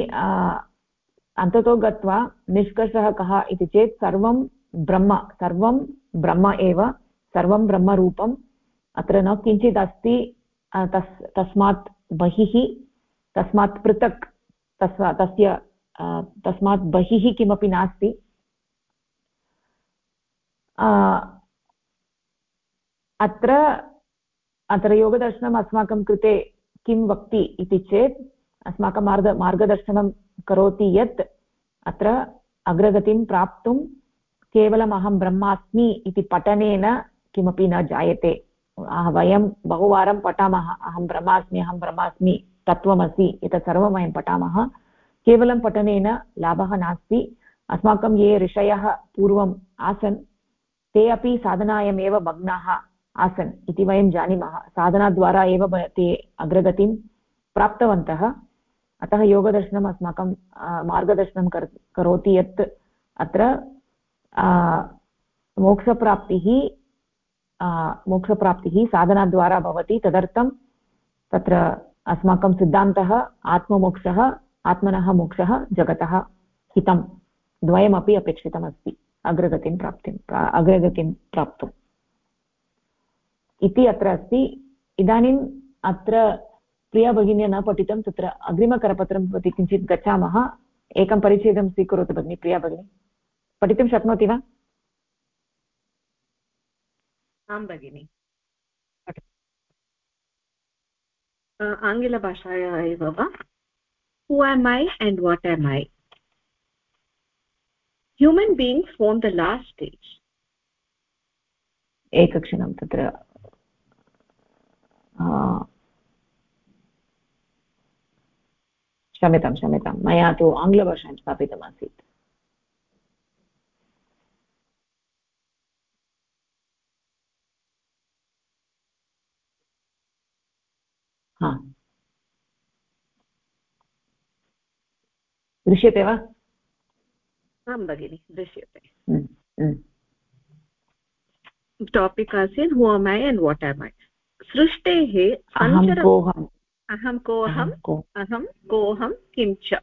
A: अन्ततो गत्वा निष्कर्षः कः इति चेत् सर्वं ब्रह्म सर्वं ब्रह्म एव, सर्वं ब्रह्मरूपम्। अत्र न किञ्चित् तस्, तस्मात् बहिः, तस्मात् पृथक् तस् तस्य तस्मात् बहिः किमपि नास्ति। अत्र अत्र योगदर्शनम् अस्माकं कृते किं वक्ति इति चेत्, अस्माकं मार्ग, मार्गदर्शनं करोति यत्, अत्र अग्रगतिं प्राप्तुं केवलम् अहं ब्रह्मास्मि इति पठनेन किमपि न जायते। वयं बहुवारं पठामः, अहं ब्रह्मास्मि अहं ब्रह्मास्मि तत्त्वमसि एतत् सर्वं वयं पठामः। केवलं पठनेन लाभः नास्ति। अस्माकं ये ऋषयः पूर्वम् आसन्, ते अपि साधनायामेव मग्नाः। आसन्। इति वयं जानीमः। साधनाद्वारा एव ते अग्रगतिं प्राप्तवन्तः। अतः योगदर्शनम् अस्माकं मार्गदर्शनं कर्, करोति यत् अत्र मोक्षप्राप्तिः मोक्षप्राप्तिः साधनाद्वारा भवति। तदर्थं तत्र अस्माकं सिद्धान्तः आत्ममोक्षः, आत्मनः मोक्षः, जगतः हितं द्वयमपि अपेक्षितमस्ति। अग्रगतिं प्राप्तिं अग्रगतिं प्राप्तुम्। इति अत्र अस्ति। इदानीम् अत्र प्रिया भगिन्या न पठितं तत्र अग्रिमकरपत्रं प्रति किञ्चित् गच्छामः। एकं परिच्छेदं स्वीकरोतु भगिनि प्रिया भगिनी। पठितुं शक्नोति वा?
B: आं भगिनि। आङ्ग्लभाषाया एव वा? Who am I and what am I human beings form the last stage.
A: एकक्षणं तत्र क्षम्यतां क्षम्यतां। मया तु आङ्ग्लभाषां स्थापितमासीत्। हा। दृश्यते वा?
B: आं भगिनि दृश्यते।
A: टापिक्
B: आसीत् who am I and what am I सृष्टेः अहं कोऽहम् अहं कोऽहं किं च।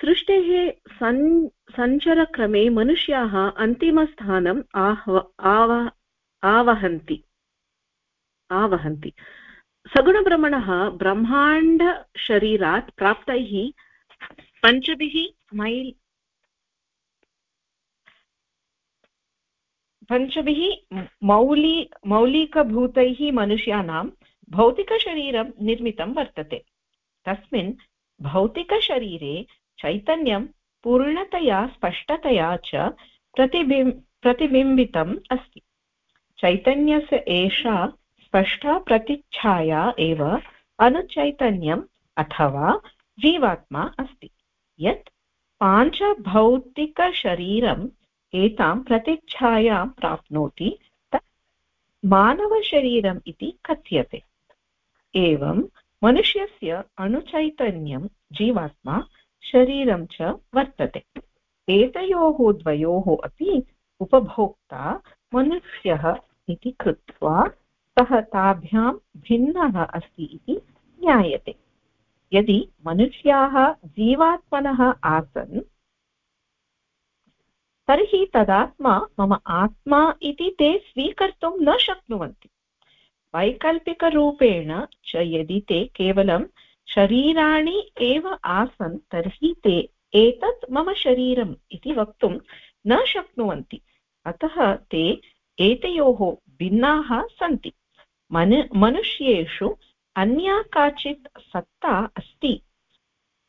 B: सृष्टेः सन् सञ्चरक्रमे मनुष्याः अन्तिमस्थानम् आह्व आव आवहन्ति। आवहन्ति। सगुणब्रह्मणः ब्रह्माण्डशरीरात् प्राप्तैः पञ्चभिः मैल् पञ्चभिः मौली, मौलिकभूतैः मनुष्याणां भौतिकशरीरं निर्मितं वर्तते। तस्मिन् भौतिकशरीरे चैतन्यं पूर्णतया, स्पष्टतया च प्रतिबिम् प्रतिबिम्बितम् अस्ति। चैतन्यस्य एषा स्पष्टा प्रतिच्छाया एव अनुचैतन्यम् अथवा जीवात्मा अस्ति। यत् पाञ्चभौतिकशरीरम् एतां प्रतिच्छायां प्राप्नोति तत् मानवशरीरम् इति कथ्यते। एवं मनुष्यस्य अणुचैतन्यं जीवात्मा शरीरं च वर्तते। एतयोः द्वयोः अपि उपभोक्ता मनुष्यः इति कृत्वा सः ताभ्यां भिन्नः अस्ति इति ज्ञायते। यदि मनुष्याः जीवात्मनः आसन् तर्हि तदात्मा मम आत्मा इति ते स्वीकर्तुं न शक्नुवन्ति। वैकल्पिकरूपेण च यदि ते केवलं शरीराणि एव आसन्, तर्हि ते एतत् मम शरीरम् इति वक्तुं न शक्नुवन्ति। अतः ते एतयोः भिन्नाः सन्ति। मनु, मनुष्येषु अन्या काचित् सत्ता अस्ति।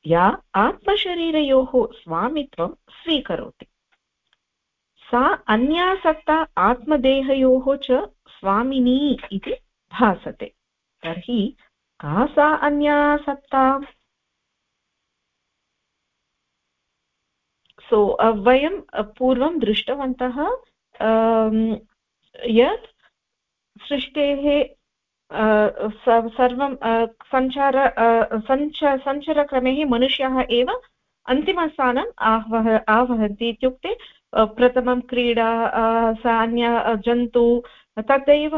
B: या आत्मशरीरयोः स्वामित्वं स्वीकरोति। सा अन्या सत्ता आत्मदेहयोः च स्वामिनी इति भासते। तर्हि का सा अन्या सत्ता सो so, uh, वयं पूर्वं दृष्टवन्तः uh, यत् सृष्टेः सर्वं सञ्चार सञ्च सञ्चरक्रमे मनुष्याः एव अन्तिमस्थानम् आवह आवहन्ति इत्युक्ते प्रथमं क्रीडा सा अन्य जन्तु तदैव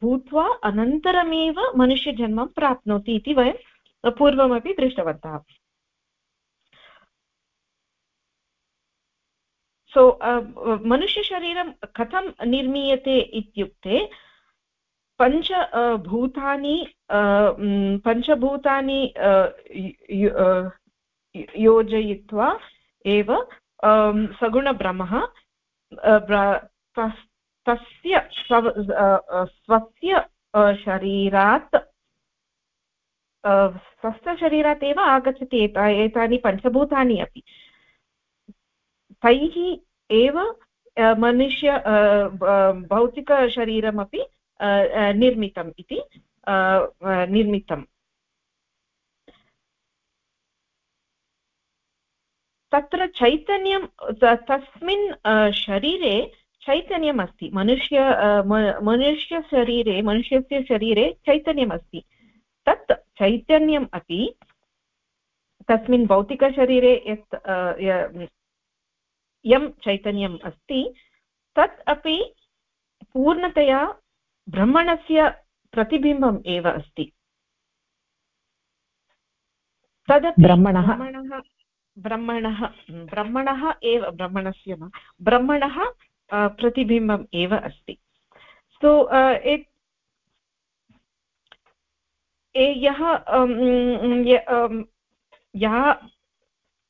B: भूत्वा अनन्तरमेव मनुष्यजन्मं प्राप्नोति इति वयं पूर्वमपि दृष्टवन्तः। सो so, मनुष्यशरीरं कथं निर्मीयते इत्युक्ते पञ्च भूतानि पञ्चभूतानि योजयित्वा एव सगुणब्रह्मः तस्य स्वस्य शरीरात् स्वस्य शरीरात् एव आगच्छति एता, एतानि पञ्चभूतानि अपि। तैः एव मनुष्य भौतिकशरीरमपि निर्मितम् इति निर्मितम्। तत्र चैतन्यं तस्मिन् शरीरे चैतन्यम् अस्ति मनुष्य मनुष्यशरीरे मनुष्यस्य शरीरे चैतन्यम् अस्ति तत् चैतन्यम् अपि तस्मिन् भौतिकशरीरे यत् यं चैतन्यम् अस्ति तत् अपि पूर्णतया ब्रह्मणस्य प्रतिबिम्बम् एव अस्ति। तदपि ब्रह्मणः ब्रह्मणः ब्रह्मणः एव, ब्रह्मणस्य न, ब्रह्मणः प्रतिबिम्बम् एव अस्ति. सो यः या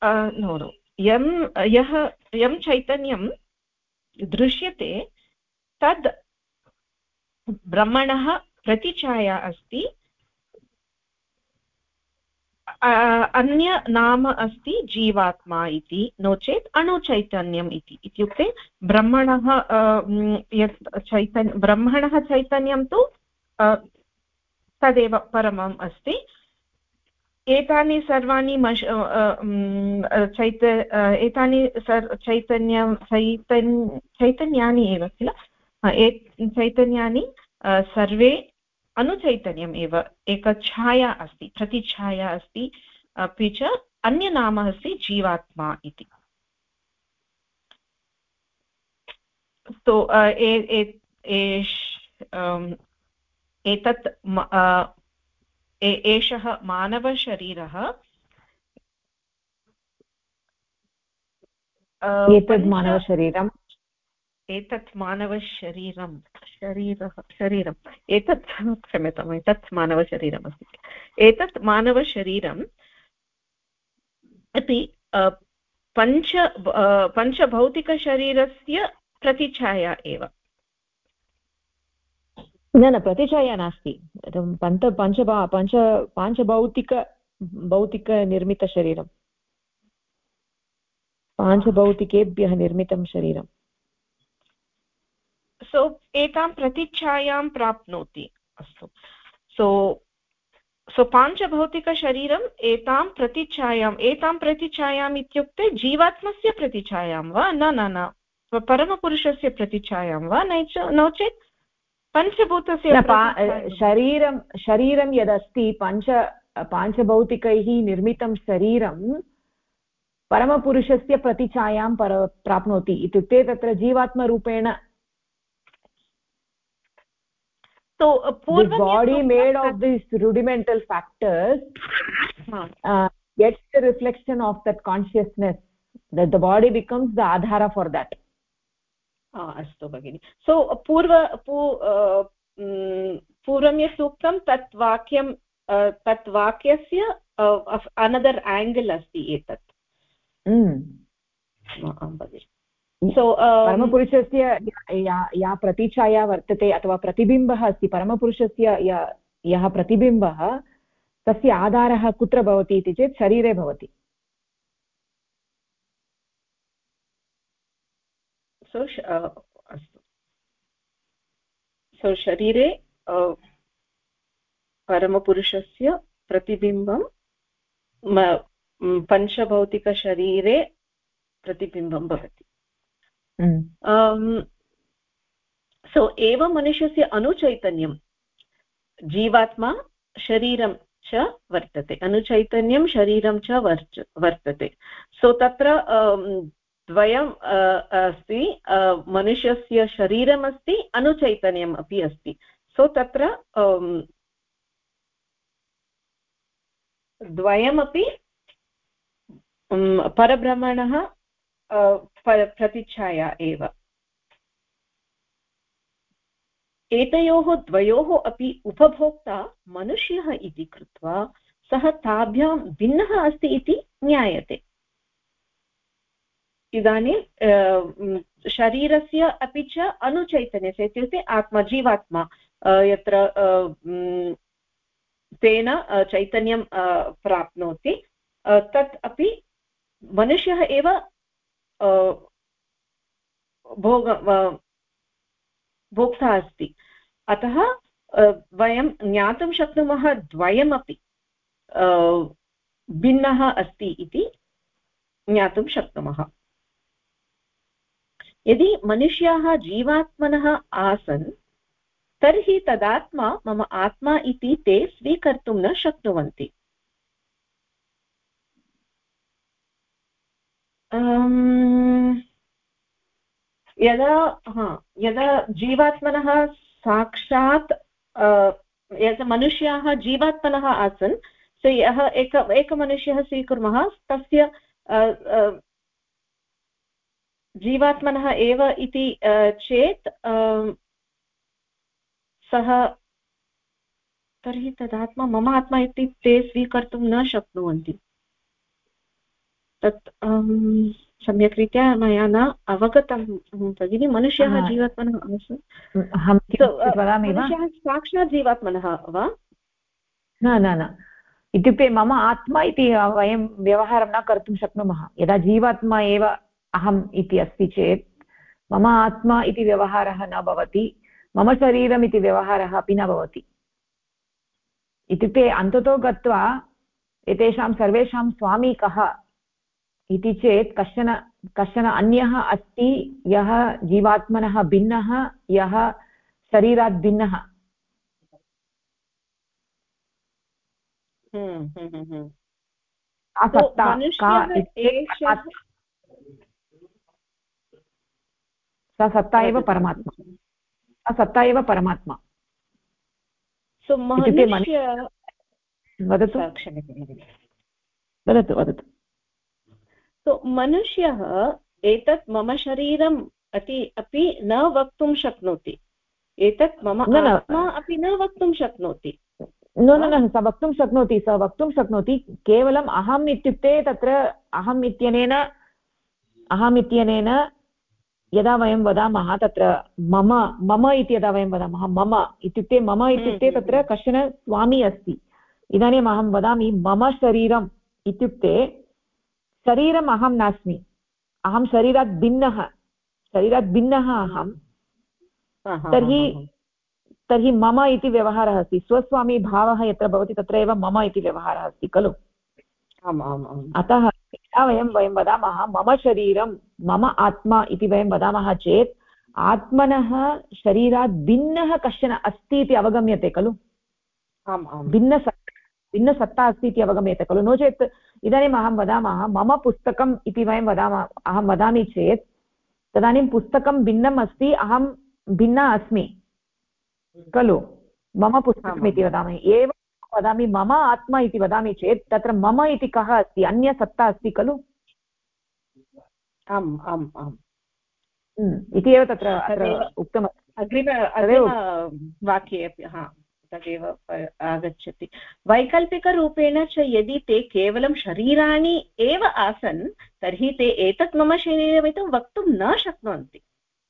B: नो नो, यं, यः, यं चैतन्यं दृश्यते, तद् ब्रह्मणः प्रतिछाया अस्ति अन्य नाम अस्ति जीवात्मा इति, नो चेत् अणुचैतन्यम् इति। इत्युक्ते ब्रह्मणः यत् चैतन्य, ब्रह्मणः चैतन्यं तु तदेव परमम् अस्ति। एतानि सर्वाणि मश चैत एतानि सर्, चैतन्यं चैतन् चैतन्यानि एव किल? चैतन्यानि सर्वे अनुचैतन्यम् एव एक छाया अस्ति प्रतिछाया अस्ति अपि च अन्यनाम अस्ति जीवात्मा इति। तो एतत् एषः मानवशरीरः
A: एतद् मानवशरीरं
B: एतत् मानवशरीरं शरीरः शरीरम् एतत् क्षम्यताम् एतत् मानवशरीरमस्ति। एतत् मानवशरीरम् अपि पञ्च पञ्चभौतिकशरीरस्य प्रतिच्छाया एव।
A: न न प्रतिच्छाया नास्ति। पञ्च पञ्च पञ्च पाञ्चभौतिक भौतिकनिर्मितशरीरं पाञ्चभौतिकेभ्यः निर्मितं शरीरम्।
B: सो एतां प्रतिच्छायां प्राप्नोति। अस्तु। सो सो पाञ्चभौतिकशरीरम् एतां प्रतिच्छायाम् एतां प्रतिच्छायाम् इत्युक्ते जीवात्मस्य प्रतिच्छायां वा? न न न। परमपुरुषस्य प्रतिच्छायां वा? नो चेत् पञ्चभूतस्य
A: शरीरं शरीरं यदस्ति पञ्च पाञ्चभौतिकैः निर्मितं शरीरं परमपुरुषस्य प्रतिच्छायां पर प्राप्नोति। इत्युक्ते तत्र जीवात्मरूपेण
B: so uh,
A: the body made of these rudimental factors uh, gets the reflection of that consciousness that the body becomes the adhara for that
B: अस्तु भगिनि सो पूर्व पूर्वं यत् उक्तं तत् वाक्यं तत् वाक्यस्य अनदर् आङ्गल् अस्ति एतत् भगिनि
A: सो uh, परमपुरुषस्य या या प्रतीच्छाया वर्तते अथवा प्रतिबिम्बः अस्ति परमपुरुषस्य यः प्रतिबिम्बः तस्य आधारः कुत्र भवति इति चेत् शरीरे भवति।
B: सो अस्तु। सो शरीरे परमपुरुषस्य प्रतिबिम्बं पञ्चभौतिकशरीरे प्रतिबिम्बं भवति। सो एव मनुष्यस्य अनुचैतन्यं जीवात्मा शरीरं च वर्तते अनुचैतन्यं शरीरं च वर्च वर्तते सो तत्र द्वयम् अस्ति मनुष्यस्य शरीरमस्ति अनुचैतन्यम् अपि अस्ति सो तत्र द्वयमपि परभ्रमणः प्रतिच्छाया एव। एतयोः द्वयोः अपि उपभोक्ता मनुष्यः इति कृत्वा सः ताभ्यां भिन्नः अस्ति इति ज्ञायते। इदानीं शरीरस्य अपि च अनुचैतन्यस्य इत्युक्ते आत्मा जीवात्मा यत्र तेन चैतन्यं प्राप्नोति तत् अपि मनुष्यः एव भोग भोक्ता अस्ति। अतः वयं ज्ञातुं शक्नुमः द्वयमपि भिन्नः अस्ति इति ज्ञातुं शक्नुमः। यदि मनुष्याः जीवात्मनः आसन्, तर्हि तदात्मा मम आत्मा इति ते स्वीकर्तुं न शक्नुवन्ति। यदा, हा, यदा जीवात्मनः साक्षात् यदा मनुष्याः जीवात्मनः आसन्, सो यः एक एकमनुष्यः स्वीकुर्मः, तस्य जीवात्मनः एव इति चेत् सः, तर्हि तदात्मा मम आत्मा इति ते स्वीकर्तुं न शक्नुवन्ति। तत् सम्यक् रीत्या मया न अवगतं भगिनि मनुष्यः जीवात्मनः साक्षात् जीवात्मनः वा?
A: न न न। इत्युक्ते मम आत्मा इति वयं व्यवहारं न कर्तुं शक्नुमः। यदा जीवात्मा एव अहम् इति अस्ति चेत् मम आत्मा इति व्यवहारः न भवति मम शरीरम् इति व्यवहारः अपि न भवति। इत्युक्ते अन्ततो गत्वा एतेषां सर्वेषां स्वामी कः? इति चेत् कश्चन कश्चन अन्यः अस्ति यः जीवात्मनः भिन्नः यः शरीरात् भिन्नः।
B: हम्म, हम्म, हम्म,
A: सा सत्ता एव परमात्मा। सा सत्ता एव परमात्मा। वदतु। वदतु वदतु।
B: सो मनुष्यः एतत् मम शरीरम् अति अपि न वक्तुं शक्नोति। एतत् मम आत्मा अपि न वक्तुं शक्नोति।
A: न न न स वक्तुं शक्नोति स वक्तुं शक्नोति। केवलम् अहम् इत्युक्ते तत्र अहम् इत्यनेन अहम् इत्यनेन यदा वयं वदामः तत्र मम मम इति यदा वयं वदामः मम इत्युक्ते मम इत्युक्ते
B: हम्म,
A: तत्र कश्चन स्वामी अस्ति। इदानीम् अहं वदामि मम शरीरम् इत्युक्ते शरीरम् अहं नास्मि। अहं शरीरात् भिन्नः। शरीरात् भिन्नः अहं। तर्हि तर्हि मम इति व्यवहारः अस्ति। स्वस्वामी भावः यत्र भवति तत्र एव मम इति व्यवहारः अस्ति खलु? अतः यदा वयं वयं वदामः मम शरीरं मम आत्मा इति वयं वदामः चेत् आत्मनः शरीरात् भिन्नः कश्चन अस्ति इति अवगम्यते खलु? भिन्नसत्ता भिन्नसत्ता अस्ति इति अवगम्यते खलु? नो चेत् इदानीम् अहं वदामः मम पुस्तकम् इति वयं वदामः अहं वदामि चेत् तदानीं पुस्तकं भिन्नम् अस्ति अहं भिन्ना अस्मि। खलु? मम पुस्तकम् इति वदामि। एवं वदामि मम आत्मा इति वदामि चेत् तत्र मम इति कः अस्ति? अन्यसत्ता अस्ति खलु?
B: आम् आम् आम्।
A: हम्म, इति एव तत्र उक्तमस्ति।
B: अग्रिम वाक्ये अपि हा। तदेव आगच्छति। वैकल्पिकरूपेण च यदि ते केवलं शरीराणि एव आसन् तर्हि ते एतत् मम शरीरमिति वक्तुं न शक्नुवन्ति।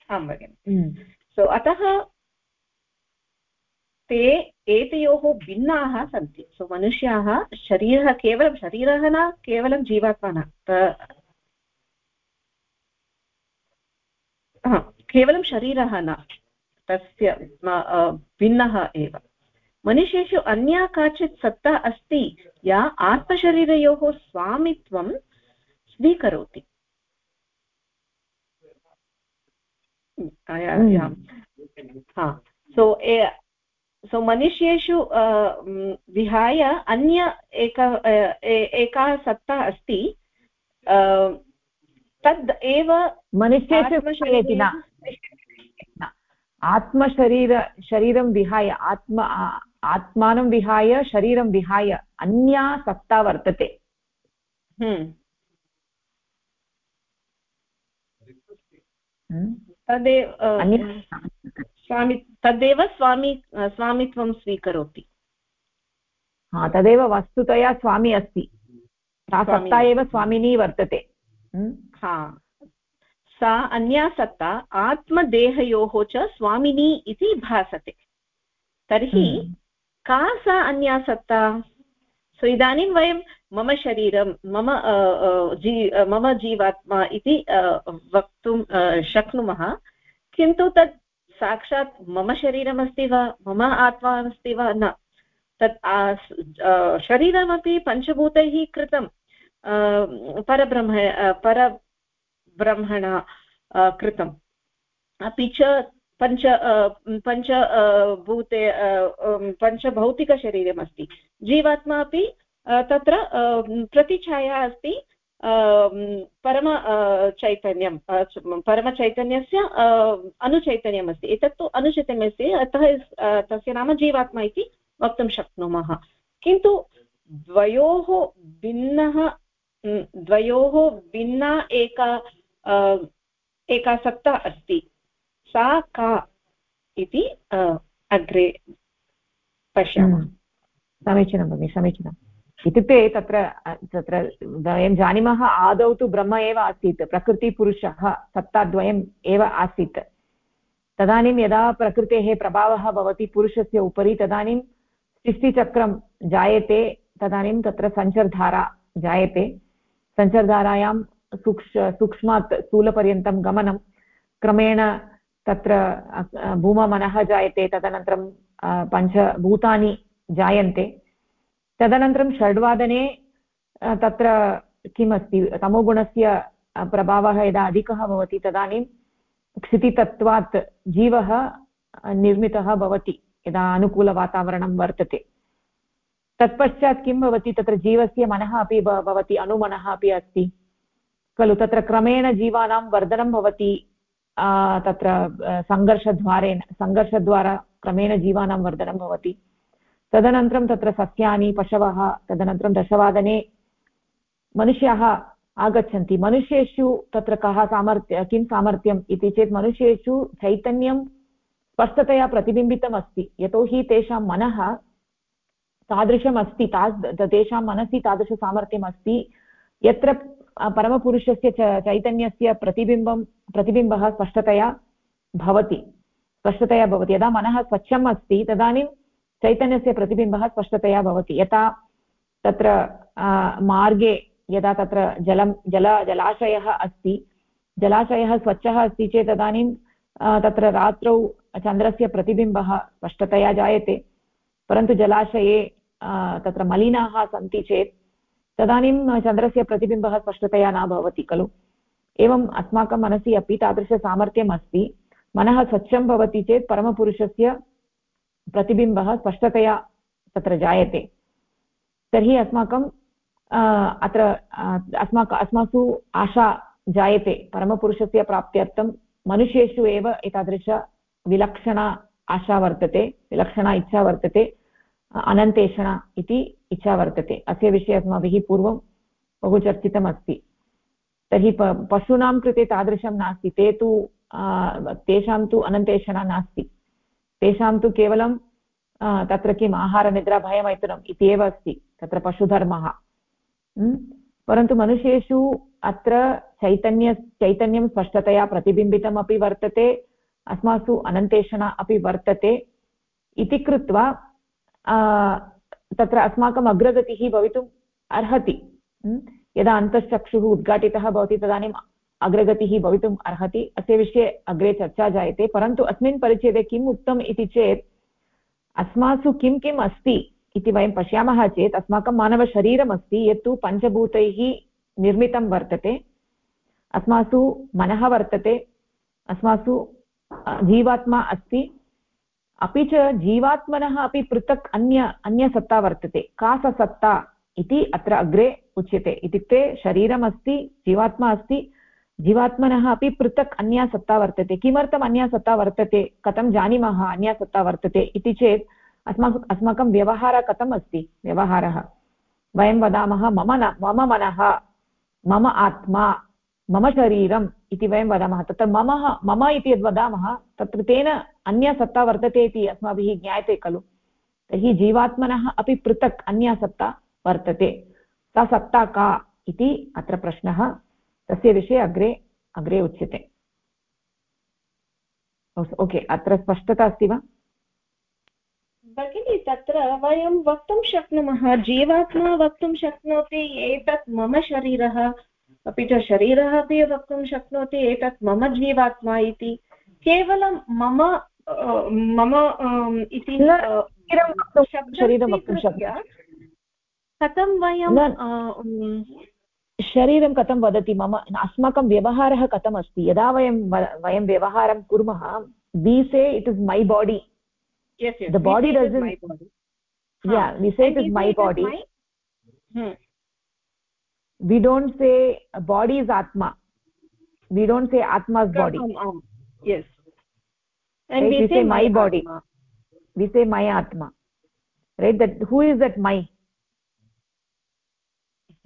B: आं भगिनि। सो हम्म। अतः ते एतयोः भिन्नाः सन्ति। सो मनुष्याः शरीरः केवलं शरीरः न केवलं जीवात्मा न। केवलं शरीरः न तस्य भिन्नः एव। मनुष्येषु अन्या काचित् सत्ता अस्ति या आत्मशरीरयोः स्वामित्वं स्वीकरोति। सो सो मनुष्येषु विहाय अन्य एक एका सत्ता अस्ति तद् एव
A: मनुष्येषु आत्मशरीर शरीरं विहाय आत्म आत्मानं विहाय शरीरं विहाय अन्या सत्ता वर्तते.
B: हम्म। हम्म। तदेव स्वामि तदेव स्वामी स्वामित्वं स्वीकरोति.
A: हा तदेव वस्तुतया स्वामी अस्ति. सा सत्ता एव स्वामिनी वर्तते.
B: हा. सा अन्या सत्ता आत्मदेहयोः च स्वामिनी इति भासते. तर्हि का सा अन्या सत्ता सो इदानीं वयं मम शरीरं, मम जी मम जीवात्मा इति वक्तुं शक्नुमः। किन्तु तत् साक्षात् मम शरीरमस्ति वा? मम आत्मा अस्ति वा? न। तत् शरीरमपि पञ्चभूतैः कृतं। परब्रह्म परब्रह्मणा कृतम्। अपि च पञ्च पञ्च भूते पञ्चभौतिकशरीरमस्ति जीवात्मा अपि तत्र प्रतिछाया अस्ति परम चैतन्यं परमचैतन्यस्य अनुचैतन्यमस्ति। एतत्तु अनुचैतन्यस्य अतः तस्य नाम जीवात्मा इति वक्तुं शक्नुमः। किन्तु द्वयोः भिन्नः द्वयोः भिन्ना एका एका सत्ता अस्ति। सा, का इति अग्रे पश्यामः।
A: समीचीनं भगिनि, समीचीनम्। इत्युक्ते तत्र तत्र वयं जानीमः आदौ तु ब्रह्म एव आसीत्, प्रकृतिपुरुषः सत्ताद्वयम् एव आसीत्। तदानीं यदा प्रकृतेः प्रभावः भवति पुरुषस्य उपरि, तदानीं सृष्टिचक्रं जायते, तदानीं तत्र सञ्चर्धारा जायते। सञ्चर्धारायां सूक्ष् सूक्ष्मात् स्थूलपर्यन्तं गमनं। क्रमेण तत्र भूममनः जायते, तदनन्तरं पञ्चभूतानि जायन्ते। तदनन्तरं षड्वादने तत्र किमस्ति? तमोगुणस्य प्रभावः यदा अधिकः भवति, तदानीं क्षितितत्वात् जीवः निर्मितः भवति, यदा अनुकूलवातावरणं वर्तते। तत्पश्चात् किं भवति? तत्र जीवस्य मनः अपि भवति, अनुमनः अपि अस्ति। खलु, तत्र क्रमेण जीवानां वर्धनं भवति तत्र सङ्घर्षद्वारेण सङ्घर्षद्वारा क्रमेण जीवानां वर्धनं भवति। तदनन्तरं तत्र सस्यानि, पशवः, तदनन्तरं दशवादने मनुष्याः आगच्छन्ति। मनुष्येषु तत्र कः सामर्थ्य, किं सामर्थ्यम् इति चेत् मनुष्येषु चैतन्यं स्पष्टतया प्रतिबिम्बितम् अस्ति यतोहि तेषां मनः तादृशम् अस्ति ता तेषां मनसि तादृशसामर्थ्यम् अस्ति यत्र परमपुरुषस्य च, चैतन्यस्य प्रतिबिम्बं, प्रतिबिम्बः स्पष्टतया भवति स्पष्टतया भवति। यदा मनः स्वच्छम् अस्ति, तदानीं चैतन्यस्य प्रतिबिम्बः स्पष्टतया भवति। यथा तत्र मार्गे यदा तत्र जलं, जल, जलाशयः अस्ति, जलाशयः स्वच्छः अस्ति चेत् तदानीं तत्र रात्रौ चन्द्रस्य प्रतिबिम्बः स्पष्टतया जायते। परन्तु जलाशये तत्र मलिनाः सन्ति चेत् तदानीं चन्द्रस्य प्रतिबिम्बः स्पष्टतया न भवति, खलु? एवम् अस्माकं मनसि अपि तादृशसामर्थ्यम् अस्ति मनः स्वच्छं भवति चेत् परमपुरुषस्य प्रतिबिम्बः स्पष्टतया तत्र जायते। तर्हि अस्माकं अत्र अस्माक, अस्मासु आशा जायते। परमपुरुषस्य प्राप्त्यर्थं मनुष्येषु एव एतादृशविलक्षणा आशा वर्तते, विलक्षणा इच्छा वर्तते अनन्तेषणा इति इच्छा वर्तते। अस्य विषये अस्माभिः पूर्वं बहु चर्चितमस्ति तर्हि प, पशूनां कृते तादृशं नास्ति। ते तु तेषां तु अनन्तेषणा नास्ति। तेषां तु केवलं तत्र किम् आहारनिद्राभयमैथुनम् इत्येव अस्ति। तत्र पशुधर्मः। परन्तु मनुष्येषु अत्र चैतन्य, चैतन्यं स्पष्टतया प्रतिबिम्बितमपि वर्तते, अस्मासु अनन्तेषणा अपि वर्तते इति कृत्वा तत्र अस्माकम् अग्रगतिः भवितुम् अर्हति। यदा अन्तश्चक्षुः उद्घाटितः भवति तदानीम् अग्रगतिः भवितुम् अर्हति। अस्य विषये अग्रे चर्चा जायते, परन्तु अस्मिन् परिच्छेदे किम् उक्तम् इति चेत्, अस्मासु किं किम् अस्ति इति वयं पश्यामः चेत्, अस्माकं मानवशरीरमस्ति, यत्तु पञ्चभूतैः निर्मितं वर्तते, अस्मासु मनः वर्तते, अस्मासु जीवात्मा अस्ति अपि च जीवात्मनः अपि पृथक् अन्य, अन्यसत्ता वर्तते। का सत्ता इति अत्र अग्रे उच्यते। इत्युक्ते शरीरमस्ति, जीवात्मा अस्ति, जीवात्मनः अपि पृथक् अन्या सत्ता वर्तते। किमर्थम् अन्या सत्ता वर्तते? कथं जानीमः अन्या सत्ता वर्तते? इति चेत् अस्माकम् अस्माकं व्यवहारः कथम् अस्ति? व्यवहारः। वयं वदामः मम न, मम मनः, मम आत्मा। मम शरीरम् इति वयं वदामः। तत्र मम मम इति यद् वदामः, तत्र तेन अन्या सत्ता वर्तते इति अस्माभिः ज्ञायते खलु। तर्हि जीवात्मनः अपि पृथक् अन्या सत्ता वर्तते। सा सत्ता का इति अत्र प्रश्नः। तस्य विषये अग्रे अग्रे उच्यते। ओके, अत्र स्पष्टता अस्ति वा?
B: भगिनि, तत्र वयं वक्तुं शक्नुमः, जीवात्मा वक्तुं शक्नोति एतत् मम शरीरः। अपि च शरीरः अपि वक्तुं शक्नोति एतत् मम जीवात्मा इति। केवलं मम मम इति
A: शरीरं वक्तुं शक्य
B: कथं वयं
A: शरीरं कथं वदति? मम अस्माकं व्यवहारः कथम् अस्ति? यदा वयं वयं व्यवहारं कुर्मः we say it is my body the body doesn't yeah we say we don't say body is atma. We don't say atma's body.
B: um, yes.
A: And right? we, we, say, my, my body. Atma. we say my atma. Right? That who is that my?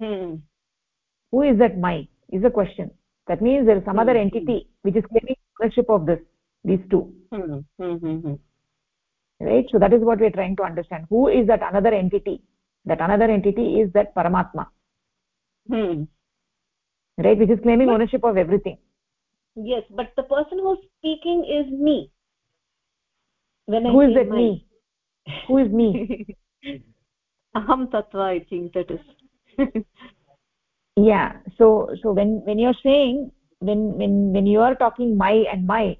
B: Hmm.
A: Who is that my? Is a question. That means there is some mm -hmm. other hmm, entity hmm. which is claiming ownership of this these two.
B: Mm -hmm.
A: right? So that is what we are trying to understand. Who is that another entity? That another entity is that paramatma
B: hmm.
A: right? Which is claiming but, ownership of everything.
B: Yes but the person who's speaking is me.
A: When who I is that my... me who is me?
B: Aham tatva i think that is.
A: Yeah. So so when when you're saying when when when you are talking my and my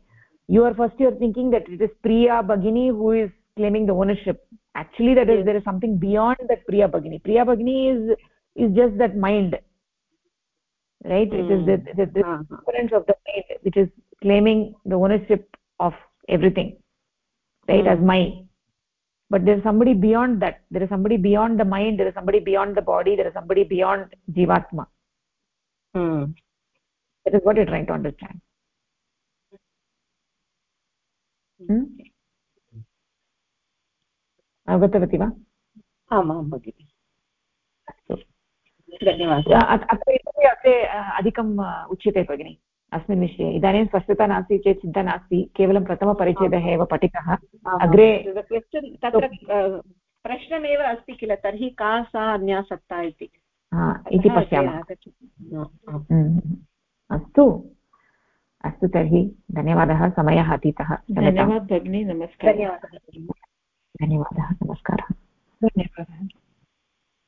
A: you are first you're thinking that it is priya bagini who is claiming the ownership. Actually that is yes. there is something beyond that priya bagini priya bagini is is just that mind right mm. it is the, the, the uh -huh. difference of the mind which is claiming the ownership of everything right mm. as my but there is somebody beyond that there is somebody beyond the mind there is somebody beyond the body there is somebody beyond jivatma
B: hmm.
A: that is what you're trying to understand hmm? अवगतवती वा
B: आम् आं भगिनि धन्यवादः।
A: अत्र इतोपि अग्रे अधिकम् उच्यते भगिनि अस्मिन् विषये। इदानीं स्पष्टता नास्ति चेत् चिन्ता नास्ति केवलं प्रथमपरिच्छेदः एव पठितः। अग्रे
B: तत्र प्रश्नमेव अस्ति किल तर्हि का सा अन्यासत्ता इति?
A: इति पश्यामः। हम्म, अस्तु। अस्तु तर्हि धन्यवादः समयः अतीतः
C: धन्यवादः भगिनी नमस्कारः। धन्यवादः।
A: धन्यवादः नमस्कारः।
C: धन्यवादः।